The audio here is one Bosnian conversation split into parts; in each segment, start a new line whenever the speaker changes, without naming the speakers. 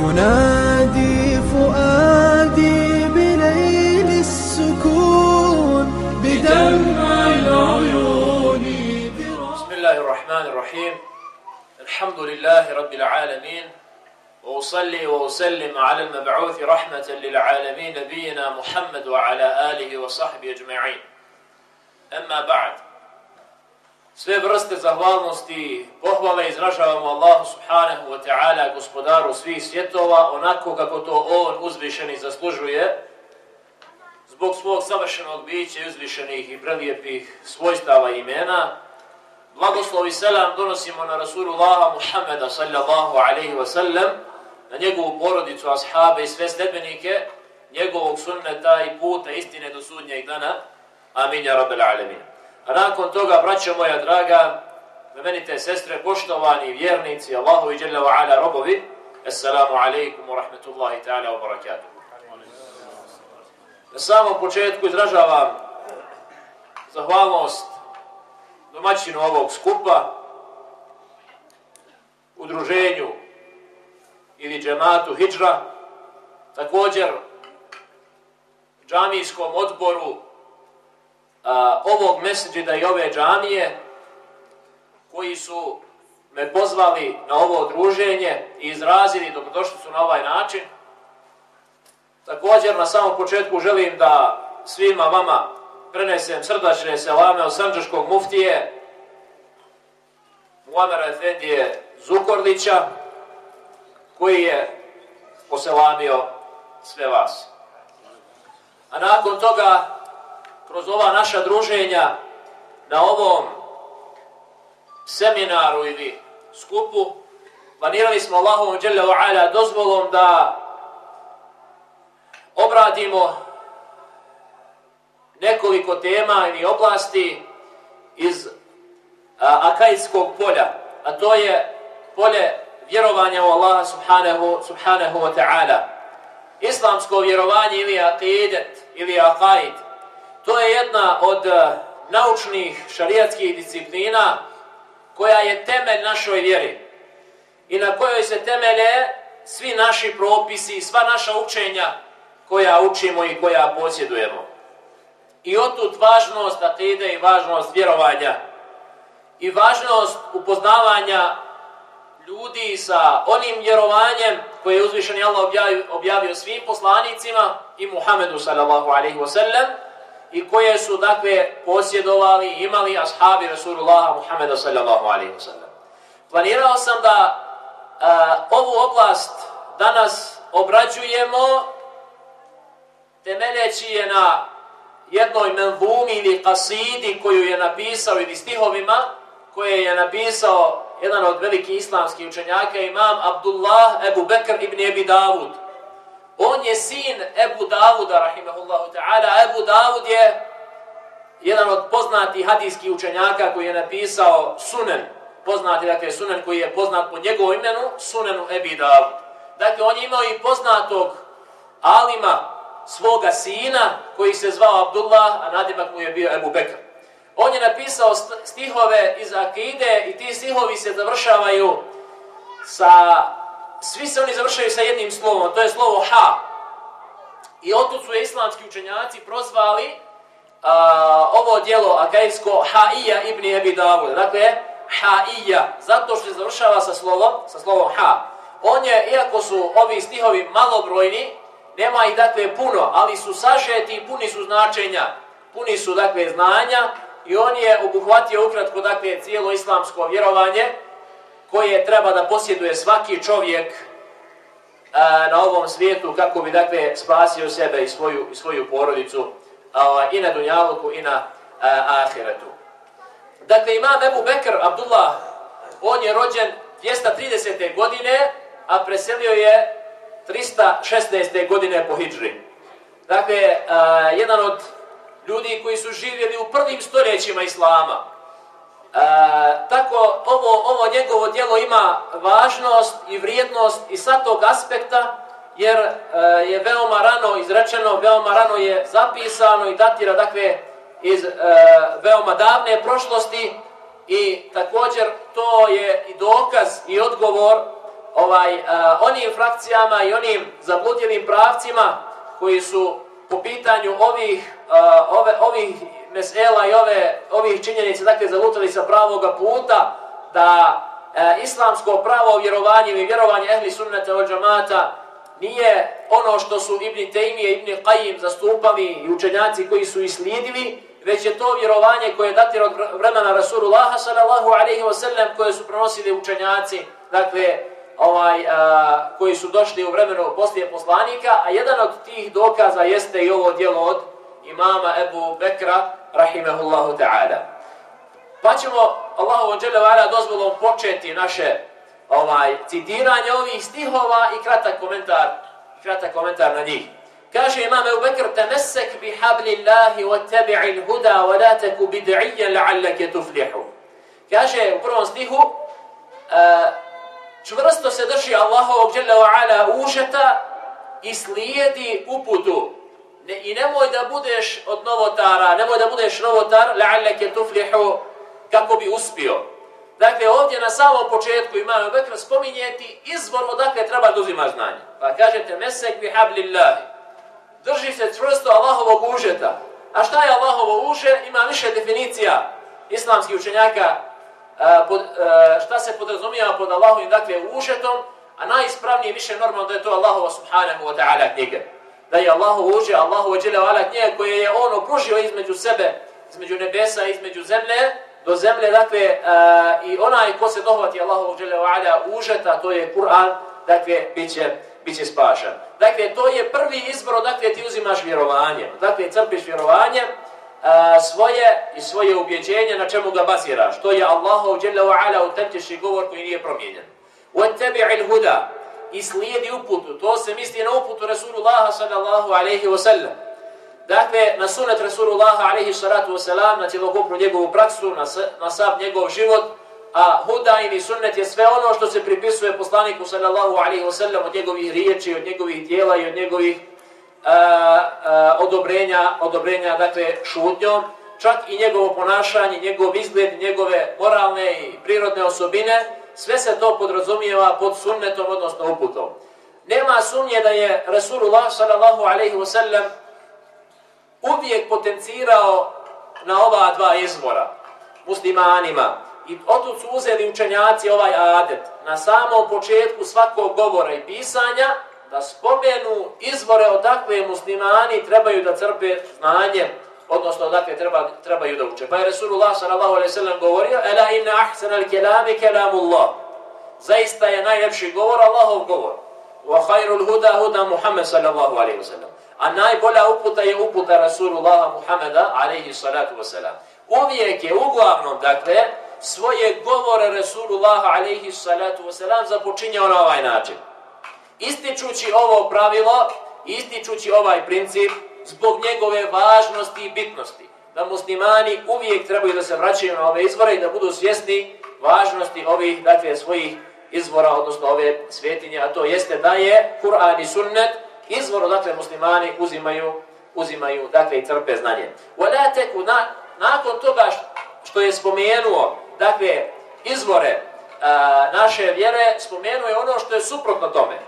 ينادي فؤادي بليل السكون بدمع العيون
بسم الله الرحمن الرحيم. الحمد لله رب العالمين. وأصلي وأسلم على المبعوث رحمة للعالمين نبينا محمد وعلى آله وصحبه أجمعين. أما بعد Sve vrste zahvalnosti, pohvale izražavamo Allahu subhanahu wa ta'ala, gospodaru svih svjetova, onako kako to On uzvišeni zaslužuje, zbog svog savršenog bića i uzvišenih i prelijepih svojstava imena. Blagoslov i selam donosimo na Rasulullaha Muhammeda sallallahu alaihi wa sallam, na njegovu porodicu, ashabe i sve sledbenike, njegovog sunneta i puta istine do sudnjeg dana. Amin ja rabbel alamin. A nakon toga, braćo moja draga, Vemenite sestre, poštovani vjernici, Allahu i Jalla wa ala robovi, Assalamu alaikum wa rahmetullahi ta'ala wa barakatuh. Na samom početku izražavam zahvalnost domaćinu ovog skupa, udruženju ili džematu Hidžra, također džamijskom odboru a, ovog meseđida i ove džamije koji su me pozvali na ovo druženje i izrazili dobrodošli su na ovaj način. Također na samom početku želim da svima vama prenesem srdačne selame od Sanđaškog muftije Muamera Efendije Zukorlića koji je poselamio sve vas. A nakon toga kroz ova naša druženja na ovom seminaru ili skupu planirali smo Allahovom dželle ve ala dozvolom da obradimo nekoliko tema ili oblasti iz a, akajskog polja, a to je polje vjerovanja u Allaha subhanahu, subhanahu wa ta'ala. Islamsko vjerovanje ili akidet ili akaid, To je jedna od e, naučnih šarijatskih disciplina koja je temelj našoj vjeri i na kojoj se temelje svi naši propisi, sva naša učenja koja učimo i koja posjedujemo. I otud važnost akide i važnost vjerovanja i važnost upoznavanja ljudi sa onim vjerovanjem koje je uzvišen Allah objavio, objavio svim poslanicima i Muhammedu sallallahu alaihi wa sallam, i koje su dakle posjedovali imali ashabi Rasulullah Muhammeda sallallahu alaihi wa sallam. Planirao sam da a, ovu oblast danas obrađujemo temeljeći je na jednoj menvumi ili kasidi koju je napisao ili stihovima koje je napisao jedan od velikih islamskih učenjaka imam Abdullah Ebu Bekr ibn Ebi Davud On je sin Ebu Davuda, rahimahullahu ta'ala. Ebu Davud je jedan od poznatih hadijskih učenjaka koji je napisao Sunen. Poznati, dakle, Sunen koji je poznat po njegovom imenu, Sunenu Ebi Davud. Dakle, on je imao i poznatog alima svoga sina koji se zvao Abdullah, a nadimak mu je bio Ebu Bekr. On je napisao stihove iz Akide i ti stihovi se završavaju sa svi se oni završaju sa jednim slovom, to je slovo ha. I otud su islamski učenjaci prozvali a, ovo dijelo akajsko ha'ija ibn Ebi Davud. Dakle, ha'ija, zato što se završava sa slovom, sa slovom ha. On je, iako su ovi stihovi malobrojni, nema ih dakle puno, ali su sažeti i puni su značenja, puni su dakle znanja i on je obuhvatio ukratko dakle cijelo islamsko vjerovanje, koje treba da posjeduje svaki čovjek a, na ovom svijetu kako bi dakle spasio sebe i svoju, i svoju porodicu a, i na dunjaluku i na a, ahiretu. Dakle, imam Ebu Bekr Abdullah, on je rođen 230. godine, a preselio je 316. godine po Hidžri. Dakle, a, jedan od ljudi koji su živjeli u prvim stoljećima Islama, E, tako ovo, ovo njegovo djelo ima važnost i vrijednost i sa tog aspekta, jer e, je veoma rano izrečeno, veoma rano je zapisano i datira dakle iz e, veoma davne prošlosti i također to je i dokaz i odgovor ovaj, e, onim frakcijama i onim zabludjenim pravcima koji su po pitanju ovih, e, ove, ovih mesela i ove, ovih činjenica, dakle, zalutali sa pravoga puta, da e, islamsko pravo vjerovanje i vjerovanje ehli sunnata od džamata nije ono što su Ibni Tejmije i Ibni Qajim zastupali i učenjaci koji su islijedili, već je to vjerovanje koje datira od vremena Rasulullaha sallallahu alaihi wa sallam koje su prenosili učenjaci, dakle, ovaj, a, koji su došli u vremenu poslije poslanika, a jedan od tih dokaza jeste i ovo dijelo od imama Ebu Bekra, rahimehullahu ta'ala. Pa ćemo Allahu ala dozvolom početi naše ovaj citiranje ovih stihova i kratak komentar, kratak komentar na njih. Kaže imam Ebu Bekr, temesek bi hablillahi wa tabi'il huda wa la taku bid'iyan la'allaka tuflihu. Kaže u prvom stihu, uh, čvrsto se drži Allahovog dželle ve ala užeta i slijedi uputu. Ne, I nemoj da budeš od novotara, nemoj da budeš novotar, la'alleke tuflihu, kako bi uspio. Dakle, ovdje na samom početku imamo Bekra spominjeti izvor odakle treba da uzima znanje. Pa kažete, mesek bi hablillahi. Drži se čvrsto Allahovog užeta. A šta je Allahovo uže? Ima više definicija islamskih učenjaka a, pod, a, šta se podrazumijeva pod Allahovim, dakle, užetom, a najispravnije više normalno da je to Allahova subhanahu wa ta'ala knjiga Da je Allahov uže, Allahova džele wa ala knjiga koje je on okružio između sebe, između nebesa, između zemlje, do zemlje, dakle, uh, i onaj ko se dohvati Allahovog džele wa ala užeta, to je Kur'an, dakle, bit će, bit će spašan. Dakle, to je prvi izbor, dakle, ti uzimaš vjerovanje, dakle, crpiš vjerovanje, uh, svoje i svoje ubjeđenje na čemu ga baziraš. To je Allahov džele wa ala utetiši govor koji nije promijenjen. وَتَّبِعِ الْهُدَى i slijedi uputu. To se misli na uputu Rasulullah sallallahu alaihi wa sallam. Dakle, na sunet Rasulullaha alaihi salatu wasalam, na cjelokupnu njegovu praksu, na, na sav njegov život, a huda ili sunnet je sve ono što se pripisuje poslaniku sallallahu alaihi wasallam od njegovih riječi, od njegovih dijela i od njegovih a, a, odobrenja, odobrenja, dakle, šutnjom, čak i njegovo ponašanje, njegov izgled, njegove moralne i prirodne osobine, sve se to podrazumijeva pod sunnetom, odnosno uputom. Nema sumnje da je Rasulullah sallallahu alaihi wasallam uvijek potencirao na ova dva izvora muslimanima. I otud su uzeli učenjaci ovaj adet. Na samom početku svakog govora i pisanja da spomenu izvore odakle muslimani trebaju da crpe znanje odnosno odakle treba, trebaju da uče. Pa je Resulullah sallallahu alaihi sallam govorio Ela inna ahsan al kelami kelamullah Zaista je najljepši govor Allahov govor. Wa khairul huda huda Muhammed sallallahu alaihi sallam a najbolja uputa je uputa Rasulullah Muhammeda, alaihi salatu wasalam. Uvijek je uglavnom, dakle, svoje govore Rasulullah, alaihi salatu wasalam, započinjao na ovaj način. Ističući ovo pravilo, ističući ovaj princip, zbog njegove važnosti i bitnosti, da muslimani uvijek trebaju da se vraćaju na ove izvore i da budu svjesni važnosti ovih, dakle, svojih izvora, odnosno ove svetinje, a to jeste da je Kur'an i sunnet, izvor dakle muslimani uzimaju uzimaju dakle i crpe znanje. Wala na, nakon toga što je spomenuo dakle izvore a, naše vjere spomenuo je ono što je suprotno tome.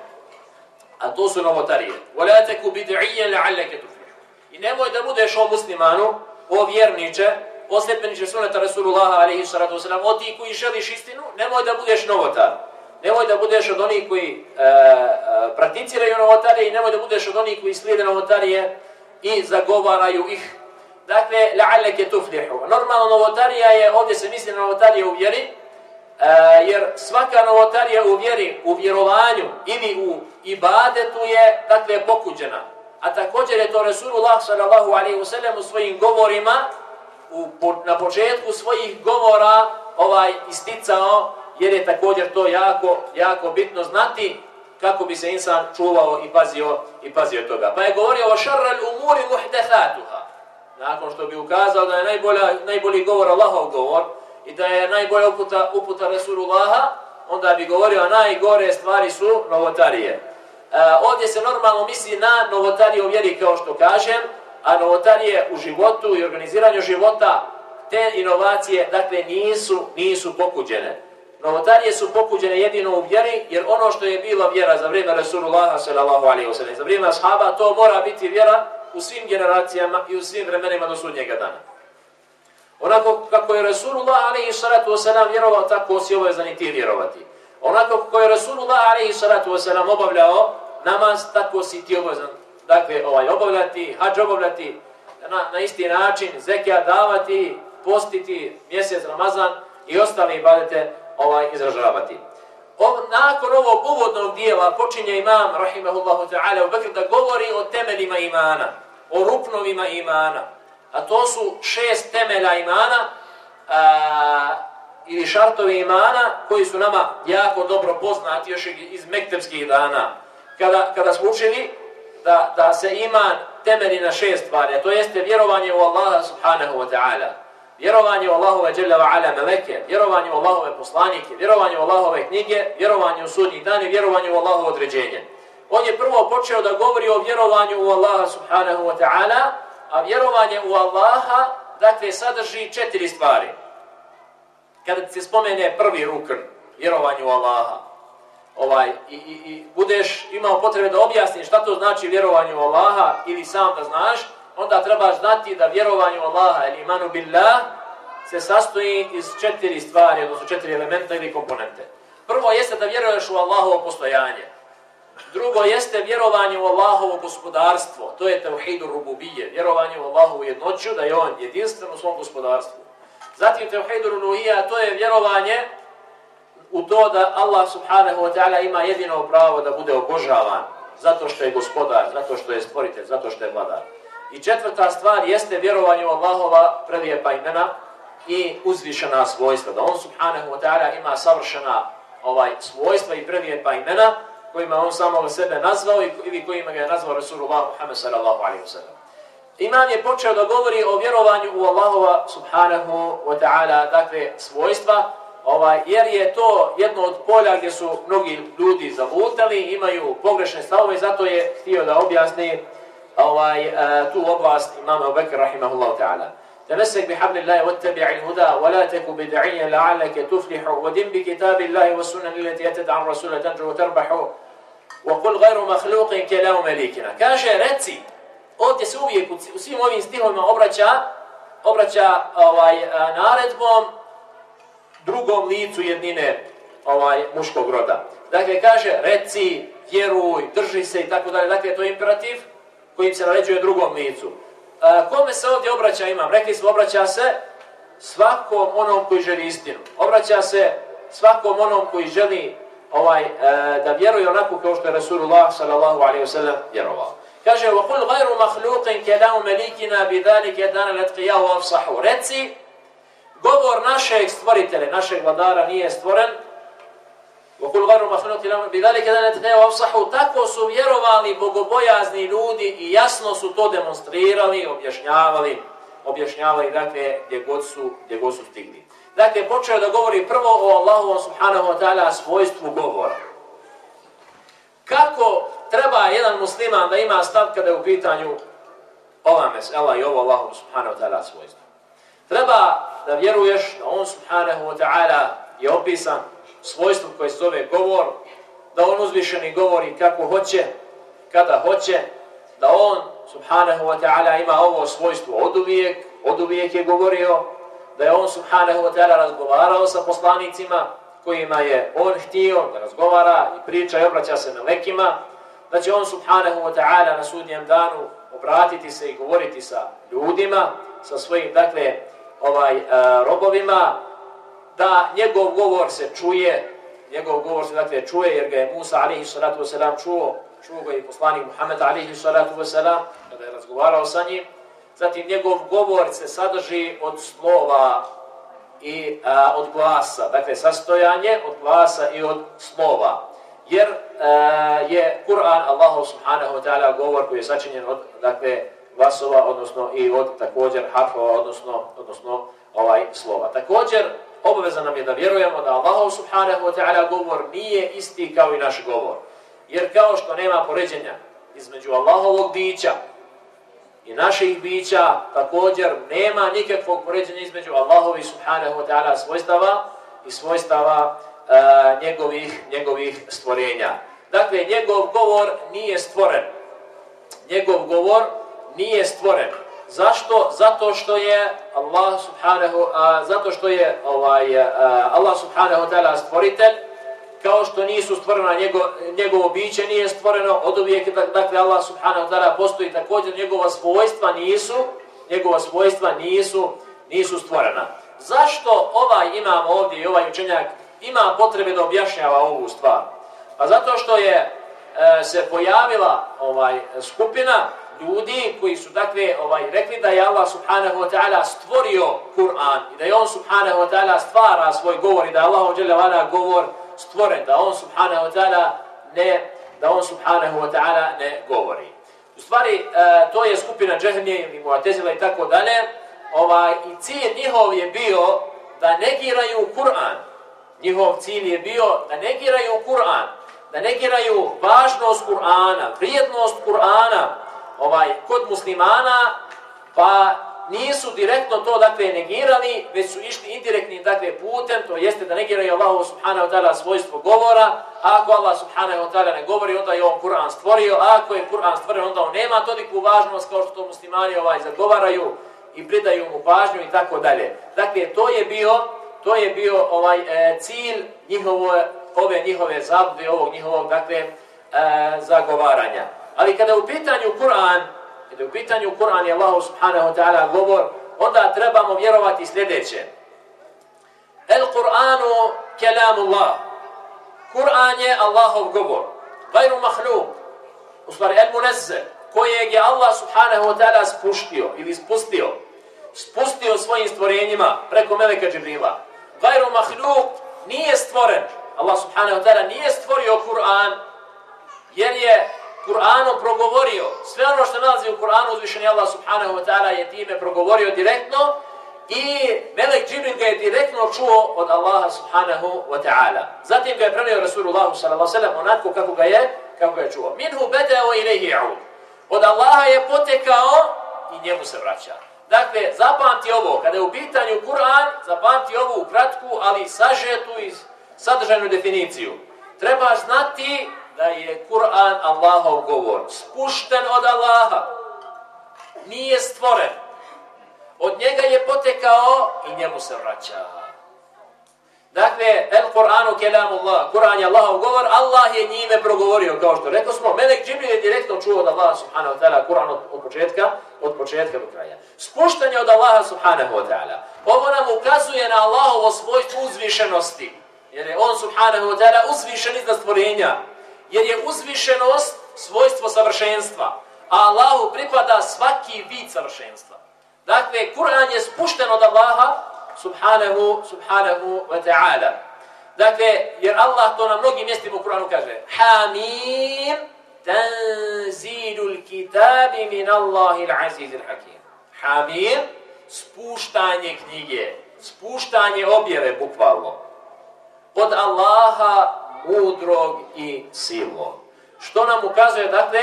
A to su novotarije. Wala taku bid'ijen la'allaka tuflih. I nemoj da budeš o muslimanu, o vjerniče, o sledbeniče suneta Rasulullaha alaihi salatu wasalam, o ti koji želiš istinu, nemoj da budeš novotar nemoj da budeš od onih koji e, e, prakticiraju novotarije i nemoj da budeš od onih koji slijede novotarije i zagovaraju ih. Dakle, la'alleke tuflihu. Normalno novotarija je, ovdje se misli na novotarije u vjeri, e, jer svaka novotarija u vjeri, u vjerovanju ili u ibadetu je, dakle, pokuđena. A također je to Resulullah sallallahu alaihi wa sallam u svojim govorima, u, po, na početku svojih govora ovaj isticao jer je također to jako, jako bitno znati kako bi se insan čuvao i pazio i pazio toga. Pa je govorio o šarral umuri muhdethatuha. Nakon što bi ukazao da je najbolja, najbolji govor Allahov govor i da je najbolja uputa, uputa Resulullaha, onda bi govorio najgore stvari su novotarije. E, ovdje se normalno misli na novotarije u vjeri kao što kažem, a novotarije u životu i organiziranju života, te inovacije, dakle, nisu, nisu pokuđene Novotarije su pokuđene jedino u vjeri, jer ono što je bilo vjera za vrijeme Resulullaha sallallahu alaihi wa sallam, za vrijeme ashaba, to mora biti vjera u svim generacijama i u svim vremenima do sudnjega dana. Onako kako je Rasulullah alaihi salatu wa sallam vjerovao, tako si obavezan i ti vjerovati. Onako kako je Rasulullah alaihi salatu wasalam obavljao namaz, tako si ti obavezan. Dakle, ovaj, obavljati, hađ obavljati na, na isti način, zekija davati, postiti mjesec Ramazan i ostale ibadete ovaj izražavati. Ov, nakon ovog uvodnog dijela počinje imam, rahimahullahu ta'ala, u da govori o temeljima imana, o rupnovima imana. A to su šest temelja imana a, ili šartovi imana koji su nama jako dobro poznati još iz mektepskih dana. Kada, kada smo učili da, da se iman temelji na šest stvari, a to jeste vjerovanje u Allaha subhanahu wa ta'ala vjerovanje u Allahove dželle ve ala meleke, vjerovanje u Allahove poslanike, vjerovanje u Allahove knjige, vjerovanje u sudnji dan i vjerovanje u Allahovo određenje. On je prvo počeo da govori o vjerovanju u Allaha subhanahu wa ta'ala, a vjerovanje u Allaha, dakle, sadrži četiri stvari. Kada se spomene prvi rukn, vjerovanje u Allaha, ovaj, i, i, i budeš imao potrebe da objasniš šta to znači vjerovanje u Allaha ili sam da znaš, onda trebaš znati da vjerovanje u Allaha ili imanu billah se sastoji iz četiri stvari, odnosno četiri elementa ili komponente. Prvo jeste da vjeruješ u Allahovo postojanje. Drugo jeste vjerovanje u Allahovo gospodarstvo. To je tevhidu rububije. Vjerovanje u Allahovu jednoću, da je on jedinstven u svom gospodarstvu. Zatim tevhidu runuhija, to je vjerovanje u to da Allah subhanahu wa ta'ala ima jedino pravo da bude obožavan. Zato što je gospodar, zato što je stvoritelj, zato što je vladar. I četvrta stvar jeste vjerovanje u Allahova prelijepa imena i uzvišena svojstva. Da on subhanahu wa ta'ala ima savršena ovaj svojstva i prelijepa imena kojima on samo sebe nazvao ili kojima ga je nazvao Rasulullah Muhammed sallallahu alaihi wa sallam Imam je počeo da govori o vjerovanju u Allahova subhanahu wa ta'ala, dakle svojstva, ovaj, jer je to jedno od polja gdje su mnogi ljudi zavutali, imaju pogrešne stavove, zato je htio da objasni ovaj tu oblast imama Abu Bekr rahimahullahu ta'ala تمسك بحبل الله واتبع الهدى ولا تك بدعيا لعلك تفلح ودم بكتاب الله والسنة التي أتت عن رسول تنجو وتربح وقل غير مخلوق كلام مليكنا كاشه رتي ovdje se uvijek u svim ovim stihovima obraća, obraća ovaj, naredbom drugom licu jednine ovaj, muškog roda. Dakle, kaže, reci, vjeruj, drži se i tako dalje. Dakle, to je imperativ kojim se naređuje drugom licu. A, kome se ovdje obraća imam? Rekli smo, obraća se svakom onom koji želi istinu. Obraća se svakom onom koji želi ovaj, e, da vjeruje onako kao što je Rasulullah sallallahu alaihi wa sallam vjerovao. Kaže, وَقُلْ غَيْرُ مَخْلُوقٍ كَلَاُ مَلِكِنَا بِذَلِكَ يَدَانَ لَتْقِيَهُ وَفْصَحُ Reci, govor našeg stvoritele, našeg vladara nije stvoren, وَقُلْ غَرُ مَخْنُوتِ لَمْ بِذَلِكَ دَنَ تَنَيَ وَفْصَحُ Tako su vjerovali bogobojazni ljudi i jasno su to demonstrirali, objašnjavali, objašnjavali dakle, gdje god su, gdje god su stigli. Dakle, počeo da govori prvo o Allahu subhanahu wa ta'ala svojstvu govora. Kako treba jedan musliman da ima stav kada je u pitanju ova mesela i ovo Allahu subhanahu wa ta'ala svojstvo? Treba da vjeruješ da on subhanahu wa ta'ala je opisan svojstvom koje se zove govor, da on uzvišeni govori kako hoće, kada hoće, da on, subhanahu wa ta'ala, ima ovo svojstvo od uvijek, od uvijek je govorio, da je on, subhanahu wa ta'ala, razgovarao sa poslanicima kojima je on htio da razgovara i priča i obraća se melekima, da će on, subhanahu wa ta'ala, na sudnjem danu obratiti se i govoriti sa ljudima, sa svojim, dakle, ovaj, e, robovima, da njegov govor se čuje, njegov govor se dakle čuje jer ga je Musa alihi salatu wasalam čuo, čuo ga i poslanik Muhammed alihi salatu wasalam kada je razgovarao sa njim. Zatim njegov govor se sadrži od slova i a, od glasa, dakle sastojanje od glasa i od slova. Jer a, je Kur'an Allahu subhanahu wa ta'ala govor koji je sačinjen od dakle glasova, odnosno i od također harfova, odnosno, odnosno ovaj slova. Također, obaveza nam je da vjerujemo da Allahu subhanahu wa ta'ala govor nije isti kao i naš govor. Jer kao što nema poređenja između Allahovog bića i naših bića, također nema nikakvog poređenja između Allahovi subhanahu wa ta'ala svojstava i svojstava e, njegovih, njegovih stvorenja. Dakle, njegov govor nije stvoren. Njegov govor nije stvoren. Zašto? Zato što je Allah subhanahu a, zato što je ovaj a, Allah subhanahu wa ta'ala stvoritelj kao što nisu stvorena njegovo njegovo biće nije stvoreno od uvijek dakle Allah subhanahu ta'ala postoji također njegova svojstva nisu njegova svojstva nisu nisu stvorena. Zašto ovaj imam ovdje i ovaj učenjak ima potrebe da objašnjava ovu stvar? Pa zato što je e, se pojavila ovaj skupina ljudi koji su dakle ovaj rekli da je Allah subhanahu wa ta'ala stvorio Kur'an i da je on subhanahu wa ta'ala stvara svoj govor i da je Allah dželle govor stvoren da on subhanahu wa ta'ala ne da on subhanahu wa ta'ala ne govori. U stvari e, to je skupina džehmije i muatezila i tako dalje. Ovaj i cilj njihov je bio da negiraju Kur'an. Njihov cilj je bio da negiraju Kur'an, da negiraju važnost Kur'ana, vrijednost Kur'ana, ovaj kod muslimana pa nisu direktno to dakle negirali, već su išli indirektnim dakle putem, to jeste da negiraju Allahu subhanahu wa ta'ala svojstvo govora, a ako Allah subhanahu wa ta'ala ne govori, onda je on Kur'an stvorio, a ako je Kur'an stvorio, onda on nema toliku važnost kao što to muslimani ovaj zagovaraju i pridaju mu pažnju i tako dalje. Dakle, to je bio to je bio ovaj e, cilj njihovo, ove njihove zabde, ovog njihovog dakle e, zagovaranja. Ali kada je u pitanju Kur'an, Kad je u pitanju Kur'an i Allah subhanahu wa ta'ala govor, onda trebamo vjerovati sljedeće. El Kur'anu kelamullah. Kur'an je Allahov govor. Gajru mahluk. U stvari, el munezze, kojeg je Allah subhanahu wa ta'ala spuštio ili spustio. Spustio svojim stvorenjima preko Meleka Džibrila. Gajru mahluk nije stvoren. Allah subhanahu wa ta'ala nije stvorio Kur'an jer je Kur'anom progovorio. Sve ono što nalazi u Kur'anu uzvišeni Allah subhanahu wa ta'ala je time progovorio direktno i Melek Džibril ga je direktno čuo od Allaha subhanahu wa ta'ala. Zatim ga je prenio Rasulullah sallallahu sallam onako kako ga je, kako ga je čuo. Minhu bedeo ilaihi i'ud. Od Allaha je potekao i njemu se vraća. Dakle, zapamti ovo, kada je u pitanju Kur'an, zapamti ovu u kratku, ali sažetu i sadržajnu definiciju. Trebaš znati da je Kur'an Allahov govor, spušten od Allaha, nije stvoren. Od njega je potekao i njemu se vraća. Dakle, el Kur'anu kelamu Allah, Kur'an je Allahov govor, Allah je njime progovorio, kao što rekao smo, Melek Džibril je direktno čuo od Allaha subhanahu wa ta'ala Kur'an od, od početka, od početka do kraja. Spuštanje od Allaha subhanahu wa ta'ala. Ovo nam ukazuje na Allahovo svojstvo uzvišenosti, jer je on subhanahu wa ta'ala uzvišen iznad stvorenja jer je uzvišenost svojstvo savršenstva, a Allahu pripada svaki vid savršenstva. Dakle, Kur'an je spušten od Allaha, subhanahu, subhanahu wa ta'ala. Dakle, jer Allah to na mnogim mjestima u Kur'anu kaže, Hamim tanzilul kitabi min Allahil azizil hakim. Hamim, spuštanje knjige, spuštanje objave, bukvalno. Od Allaha mudrog i silnog. Što nam ukazuje, dakle,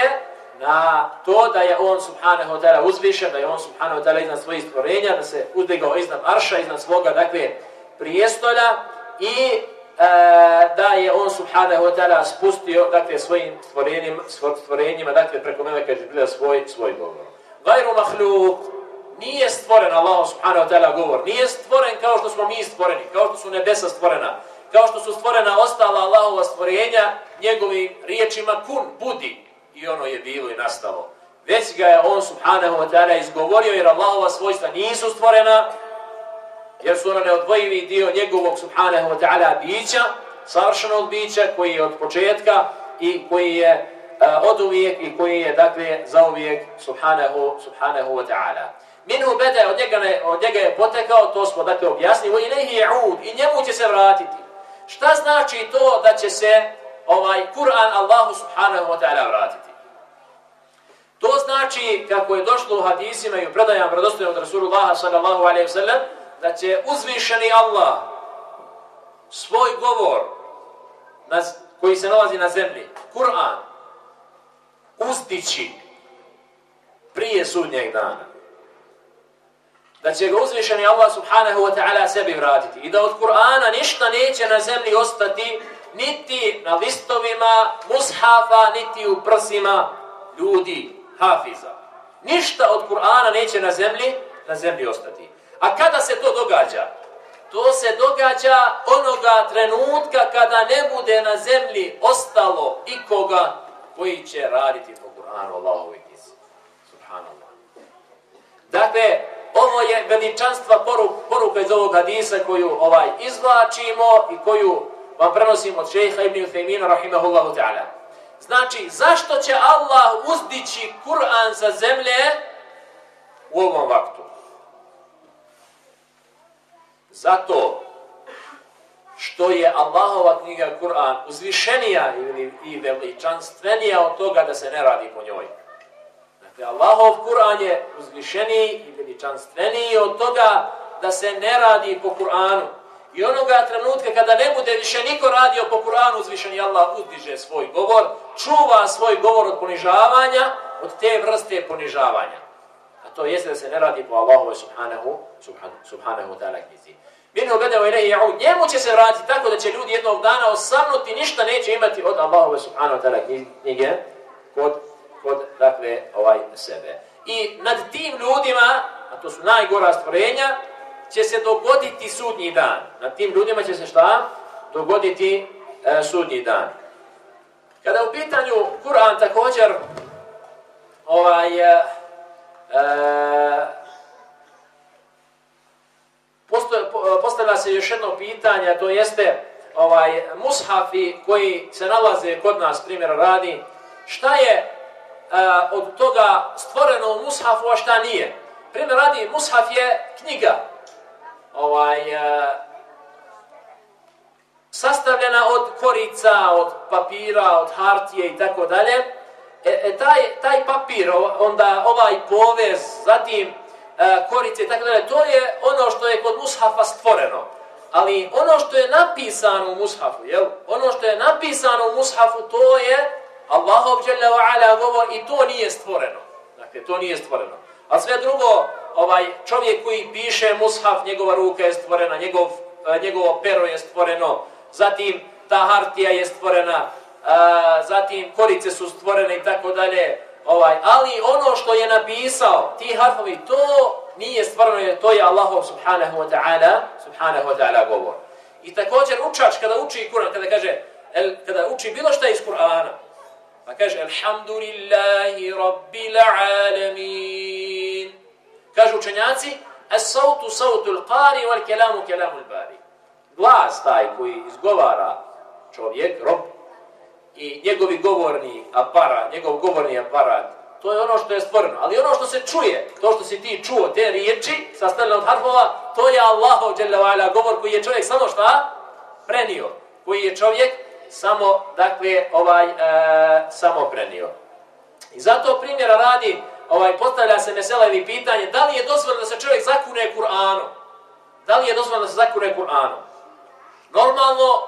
na to da je on subhanahu wa ta'ala uzvišen, da je on subhanahu wa ta'ala iznad svojih stvorenja, da se uzdigao iznad arša, iznad svoga, dakle, prijestolja i e, da je on subhanahu wa ta'ala spustio, dakle, svojim stvorenjima, stvorenjima, dakle, preko mene je bila svoj, svoj govor. Gajru mahluk nije stvoren Allah subhanahu wa ta'ala govor, nije stvoren kao što smo mi stvoreni, kao što su nebesa stvorena, kao što su stvorena ostala Allahova stvorenja, njegovim riječima kun, budi, i ono je bilo i nastalo. Već ga je on, subhanahu wa ta'ala, izgovorio, jer Allahova svojstva nisu stvorena, jer su ona neodvojivi dio njegovog, subhanahu wa ta'ala, bića, savršenog bića, koji je od početka i koji je uh, od uvijek i koji je, dakle, za uvijek, subhanahu, subhanahu wa ta'ala. Minhu bede, od njega, ne, od njega je potekao, to smo, dakle, objasnili, i nehi je ud, i njemu će se vratiti. Šta znači to da će se ovaj Kur'an Allahu subhanahu wa ta'ala vratiti? To znači, kako je došlo u hadisima i u predajama vredostojnog Rasulullaha sallallahu alaihi wa sallam, da će uzvišeni Allah svoj govor na, koji se nalazi na zemlji, Kur'an, uzdići prije sudnjeg dana. Da će ga uzvišeni Allah subhanahu wa ta'ala sebi vratiti i da od Kur'ana ništa neće na zemlji ostati niti na listovima mushafa, niti u prsima ljudi, hafiza. Ništa od Kur'ana neće na zemlji, na zemlji ostati. A kada se to događa? To se događa onoga trenutka kada ne bude na zemlji ostalo ikoga koji će raditi po Kur'anu Allahovi knjizi. Subhanallah. Dakle, ovo je veličanstva poruka, poruka iz ovog hadisa koju ovaj izvlačimo i koju vam prenosimo od šeha ibn Uthaymina rahimahullahu ta'ala. Znači, zašto će Allah uzdići Kur'an sa zemlje u ovom vaktu? Zato što je Allahova knjiga Kur'an uzvišenija i veličanstvenija od toga da se ne radi po njoj da Allahov Kur'an je uzvišeniji i veličanstveniji od toga da se ne radi po Kur'anu. I onoga trenutka kada ne bude više niko radio po Kur'anu, uzvišeni Allah uzdiže svoj govor, čuva svoj govor od ponižavanja, od te vrste ponižavanja. A to jeste da se ne radi po Allahu subhanahu, subhanahu, subhanahu ta'ala knjizi. Minu bedeo ilaihi ja'ud. Njemu će se vratiti tako da će ljudi jednog dana osamnuti, ništa neće imati od Allahu subhanahu ta'ala knjige kod, kod, dakle, ovaj sebe. I nad tim ljudima, a to su najgora stvorenja, će se dogoditi sudnji dan. Na tim ljudima će se šta? Dogoditi e, sudnji dan. Kada u pitanju Kur'an također ovaj, e, e postavlja se još jedno pitanje, to jeste ovaj mushafi koji se nalaze kod nas, primjer radi, šta je uh, od toga stvoreno u mushafu, a šta nije? Primjer radi, mushaf je knjiga, ovaj, uh, sastavljena od korica, od papira, od hartije i tako dalje. E, e, taj, taj papir, onda ovaj povez, zatim E, korice i tako dalje, to je ono što je kod mushafa stvoreno. Ali ono što je napisano u mushafu, jel? Ono što je napisano u mushafu, to je Allahov dželle ve ala govor i to nije stvoreno. Dakle, to nije stvoreno. A sve drugo, ovaj čovjek koji piše mushaf, njegova ruka je stvorena, njegov, eh, njegovo pero je stvoreno, zatim ta hartija je stvorena, a, zatim korice su stvorene i tako dalje ovaj, ali ono što je napisao, ti harfovi, to nije stvarno, to je Allahov subhanahu wa ta'ala, subhanahu wa ta'ala govor. I također učač kada uči Kur'an, kada kaže, el, kada uči bilo šta iz Kur'ana, pa kaže, Alhamdulillahi rabbil alamin. Kažu učenjaci, as sautu sautu qari wal kelamu kelamu bari. Glas taj koji izgovara čovjek, rob, i njegovi govorni aparat, njegov govorni aparat, to je ono što je stvoreno. Ali ono što se čuje, to što si ti čuo, te riječi, sastavljene od harfova, to je Allahov dželjavala govor koji je čovjek samo šta? Prenio. Koji je čovjek samo, dakle, ovaj, e, samo prenio. I zato primjera radi, ovaj, postavlja se mesela ili pitanje, da li je dozvoljeno da se čovjek zakune Kur'anu? Da li je dozvoljeno da se zakune Kur'anu? Normalno,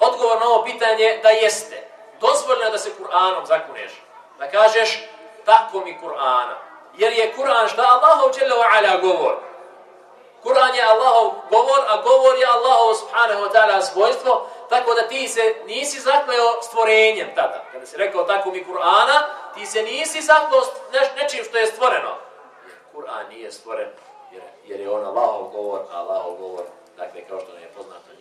odgovor na ovo pitanje da jeste dozvoljeno da se Kur'anom zakuneš. Da kažeš, tako mi Kur'ana. Jer je Kur'an šta Allahov dželle ve ala govor. Kur'an je Allahov govor, a govor je Allahov subhanahu wa ta'ala svojstvo, tako da ti se nisi zakleo stvorenjem tada. Kada si rekao tako mi Kur'ana, ti se nisi zakleo neš, nečim što je stvoreno. Jer Kur'an nije stvoren, jer, jer je on Allahov govor, a Allahov govor, dakle, kao što nam je poznato,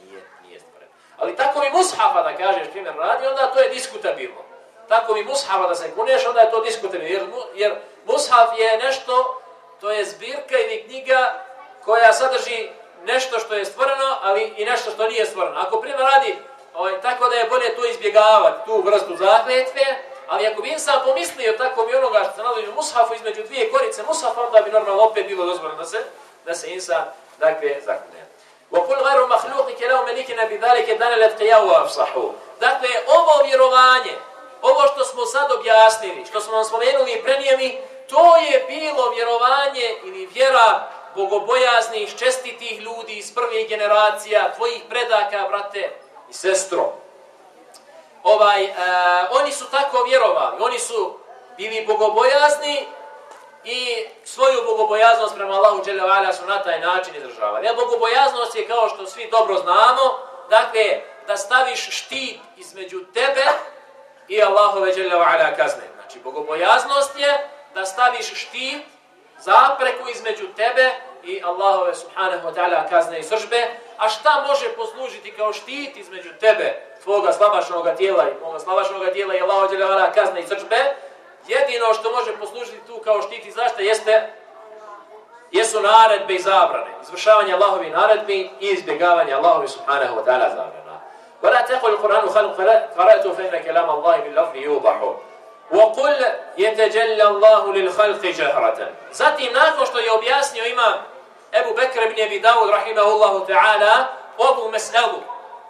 Ali tako mi mushafa da kažeš primjer radi, onda to je diskutabilno. Tako mi mushafa da se kuneš, onda je to diskutabilno. Jer, jer mushaf je nešto, to je zbirka ili knjiga koja sadrži nešto što je stvoreno, ali i nešto što nije stvoreno. Ako primjer radi, ovaj, tako da je bolje to izbjegavati, tu vrstu zakljetve, ali ako bi im sam pomislio tako mi onoga što se nalazi u mushafu između dvije korice mushafa, onda bi normalno opet bilo dozvoljeno da se, da se insan, dakle, zakljetve. وكل غير مخلوق كلام ملكنا بذلك دلالت قياه وافصحوا Dakle, ovo vjerovanje, ovo što smo sad objasnili, što smo vam spomenuli i prenijeli, to je bilo vjerovanje ili vjera bogobojaznih, čestitih ljudi iz prvih generacija, tvojih predaka, brate i sestro. Ovaj, e, oni su tako vjerovali, oni su bili bogobojazni i svoju bogobojaznost prema Allahu Đelevala su na taj način izražavali. A bogobojaznost je kao što svi dobro znamo, dakle, da staviš štit između tebe i Allahove Đelevala kazne. Znači, bogobojaznost je da staviš štit, zapreku između tebe i Allahove subhanahu wa ta'ala kazne i sržbe, a šta može poslužiti kao štit između tebe, tvoga slabašnog tijela i moga slabašnog tijela i Allahove Đelevala kazne i sržbe, jedino što može poslužiti tu kao štiti zašto jeste jesu naredbe i zabrane. Izvršavanje Allahovi naredbi i izbjegavanje Allahovi subhanahu wa ta'ala zabrana. ولا تقل القرآن خلق قرأته فإن كلام الله باللفظ يوضح وقل يتجلى الله للخلق جهرة Zatim, nakon što je objasnio imam Ebu Bekr ibn Abi Dawud rahimahullahu ta'ala ovu meselu,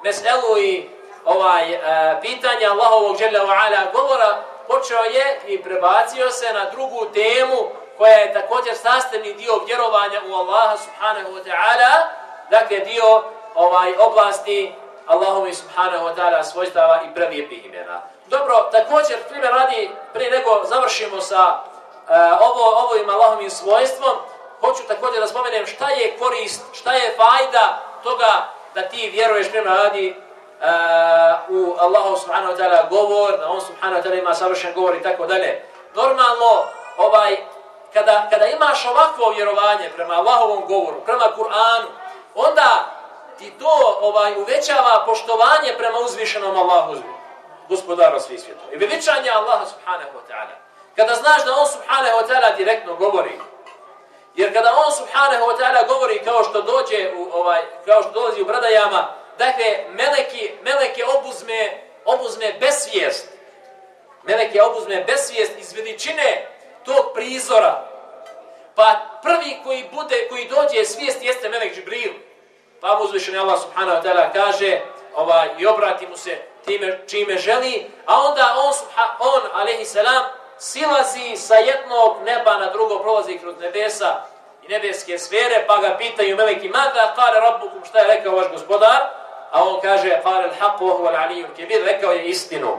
meselu i ovaj, uh, pitanje Allahovog žele wa ala govora počeo je i prebacio se na drugu temu koja je također sastavni dio vjerovanja u Allaha subhanahu wa ta'ala, dakle dio ovaj oblasti Allahovi subhanahu wa ta'ala svojstava i prelijepih imena. Dobro, također, primjer radi, prije nego završimo sa e, ovo, ovim Allahovim svojstvom, hoću također da spomenem šta je korist, šta je fajda toga da ti vjeruješ, primjer radi, uh, u Allahu subhanahu wa ta'ala govor, da on subhanahu wa ta'ala ima savršen govor i tako dalje. Normalno, ovaj, kada, kada imaš ovakvo vjerovanje prema Allahovom govoru, prema Kur'anu, onda ti to ovaj uvećava poštovanje prema uzvišenom Allahu gospodara svih svijeta. I veličanje Allaha subhanahu wa ta'ala. Kada znaš da on subhanahu wa ta'ala direktno govori, jer kada on subhanahu wa ta'ala govori kao što dođe u ovaj kao što dolazi u bradajama, dakle, meleki, meleke obuzme, obuzme besvijest. Meleke obuzme besvijest iz veličine tog prizora. Pa prvi koji bude, koji dođe svijest jeste melek Džibril. Pa uzvišen Allah subhanahu wa ta'ala kaže ovaj, i obrati mu se time čime želi, a onda on, on alaihi salam, silazi sa jednog neba na drugo, prolazi kroz nebesa i nebeske sfere, pa ga pitaju meleki, mada kare rabbukum, šta je rekao vaš gospodar? A on kaže, kare l'haq, wa al-aliju kebir, rekao je istinu.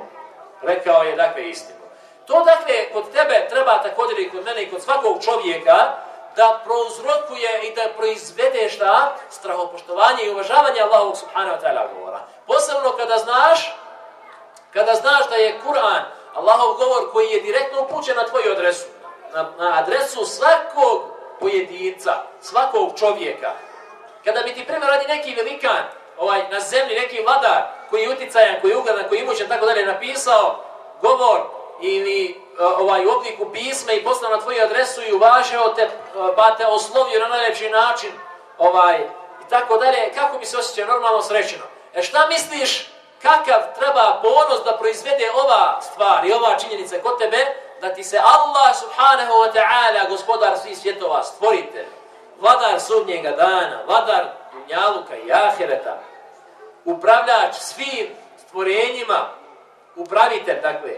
Rekao je, dakle, istinu. To, dakle, kod tebe treba također i kod mene i kod svakog čovjeka da prouzrokuje i da proizvede šta? Strahopoštovanje i uvažavanje Allahovog subhanahu wa ta'ala govora. Posebno kada znaš, kada znaš da je Kur'an, Allahov govor koji je direktno upućen na tvoju adresu, na, na adresu svakog pojedinca, svakog čovjeka. Kada bi ti primjer radi neki velikan, ovaj na zemlji neki vladar koji je uticajan, koji je ugadan, koji je imućan, tako dalje, napisao govor ili e, ovaj u obliku pisma i poslao na tvoju adresu i uvažio te, e, pa te oslovio na najlepši način, ovaj, i tako dalje, kako bi se osjećao normalno srećeno. E šta misliš, kakav treba ponos da proizvede ova stvar i ova činjenica kod tebe, da ti se Allah subhanahu wa ta'ala, gospodar svih svjetova, stvorite, vladar sudnjega dana, vladar dunjaluka i ahireta, upravljač svim stvorenjima, upravitelj, dakle,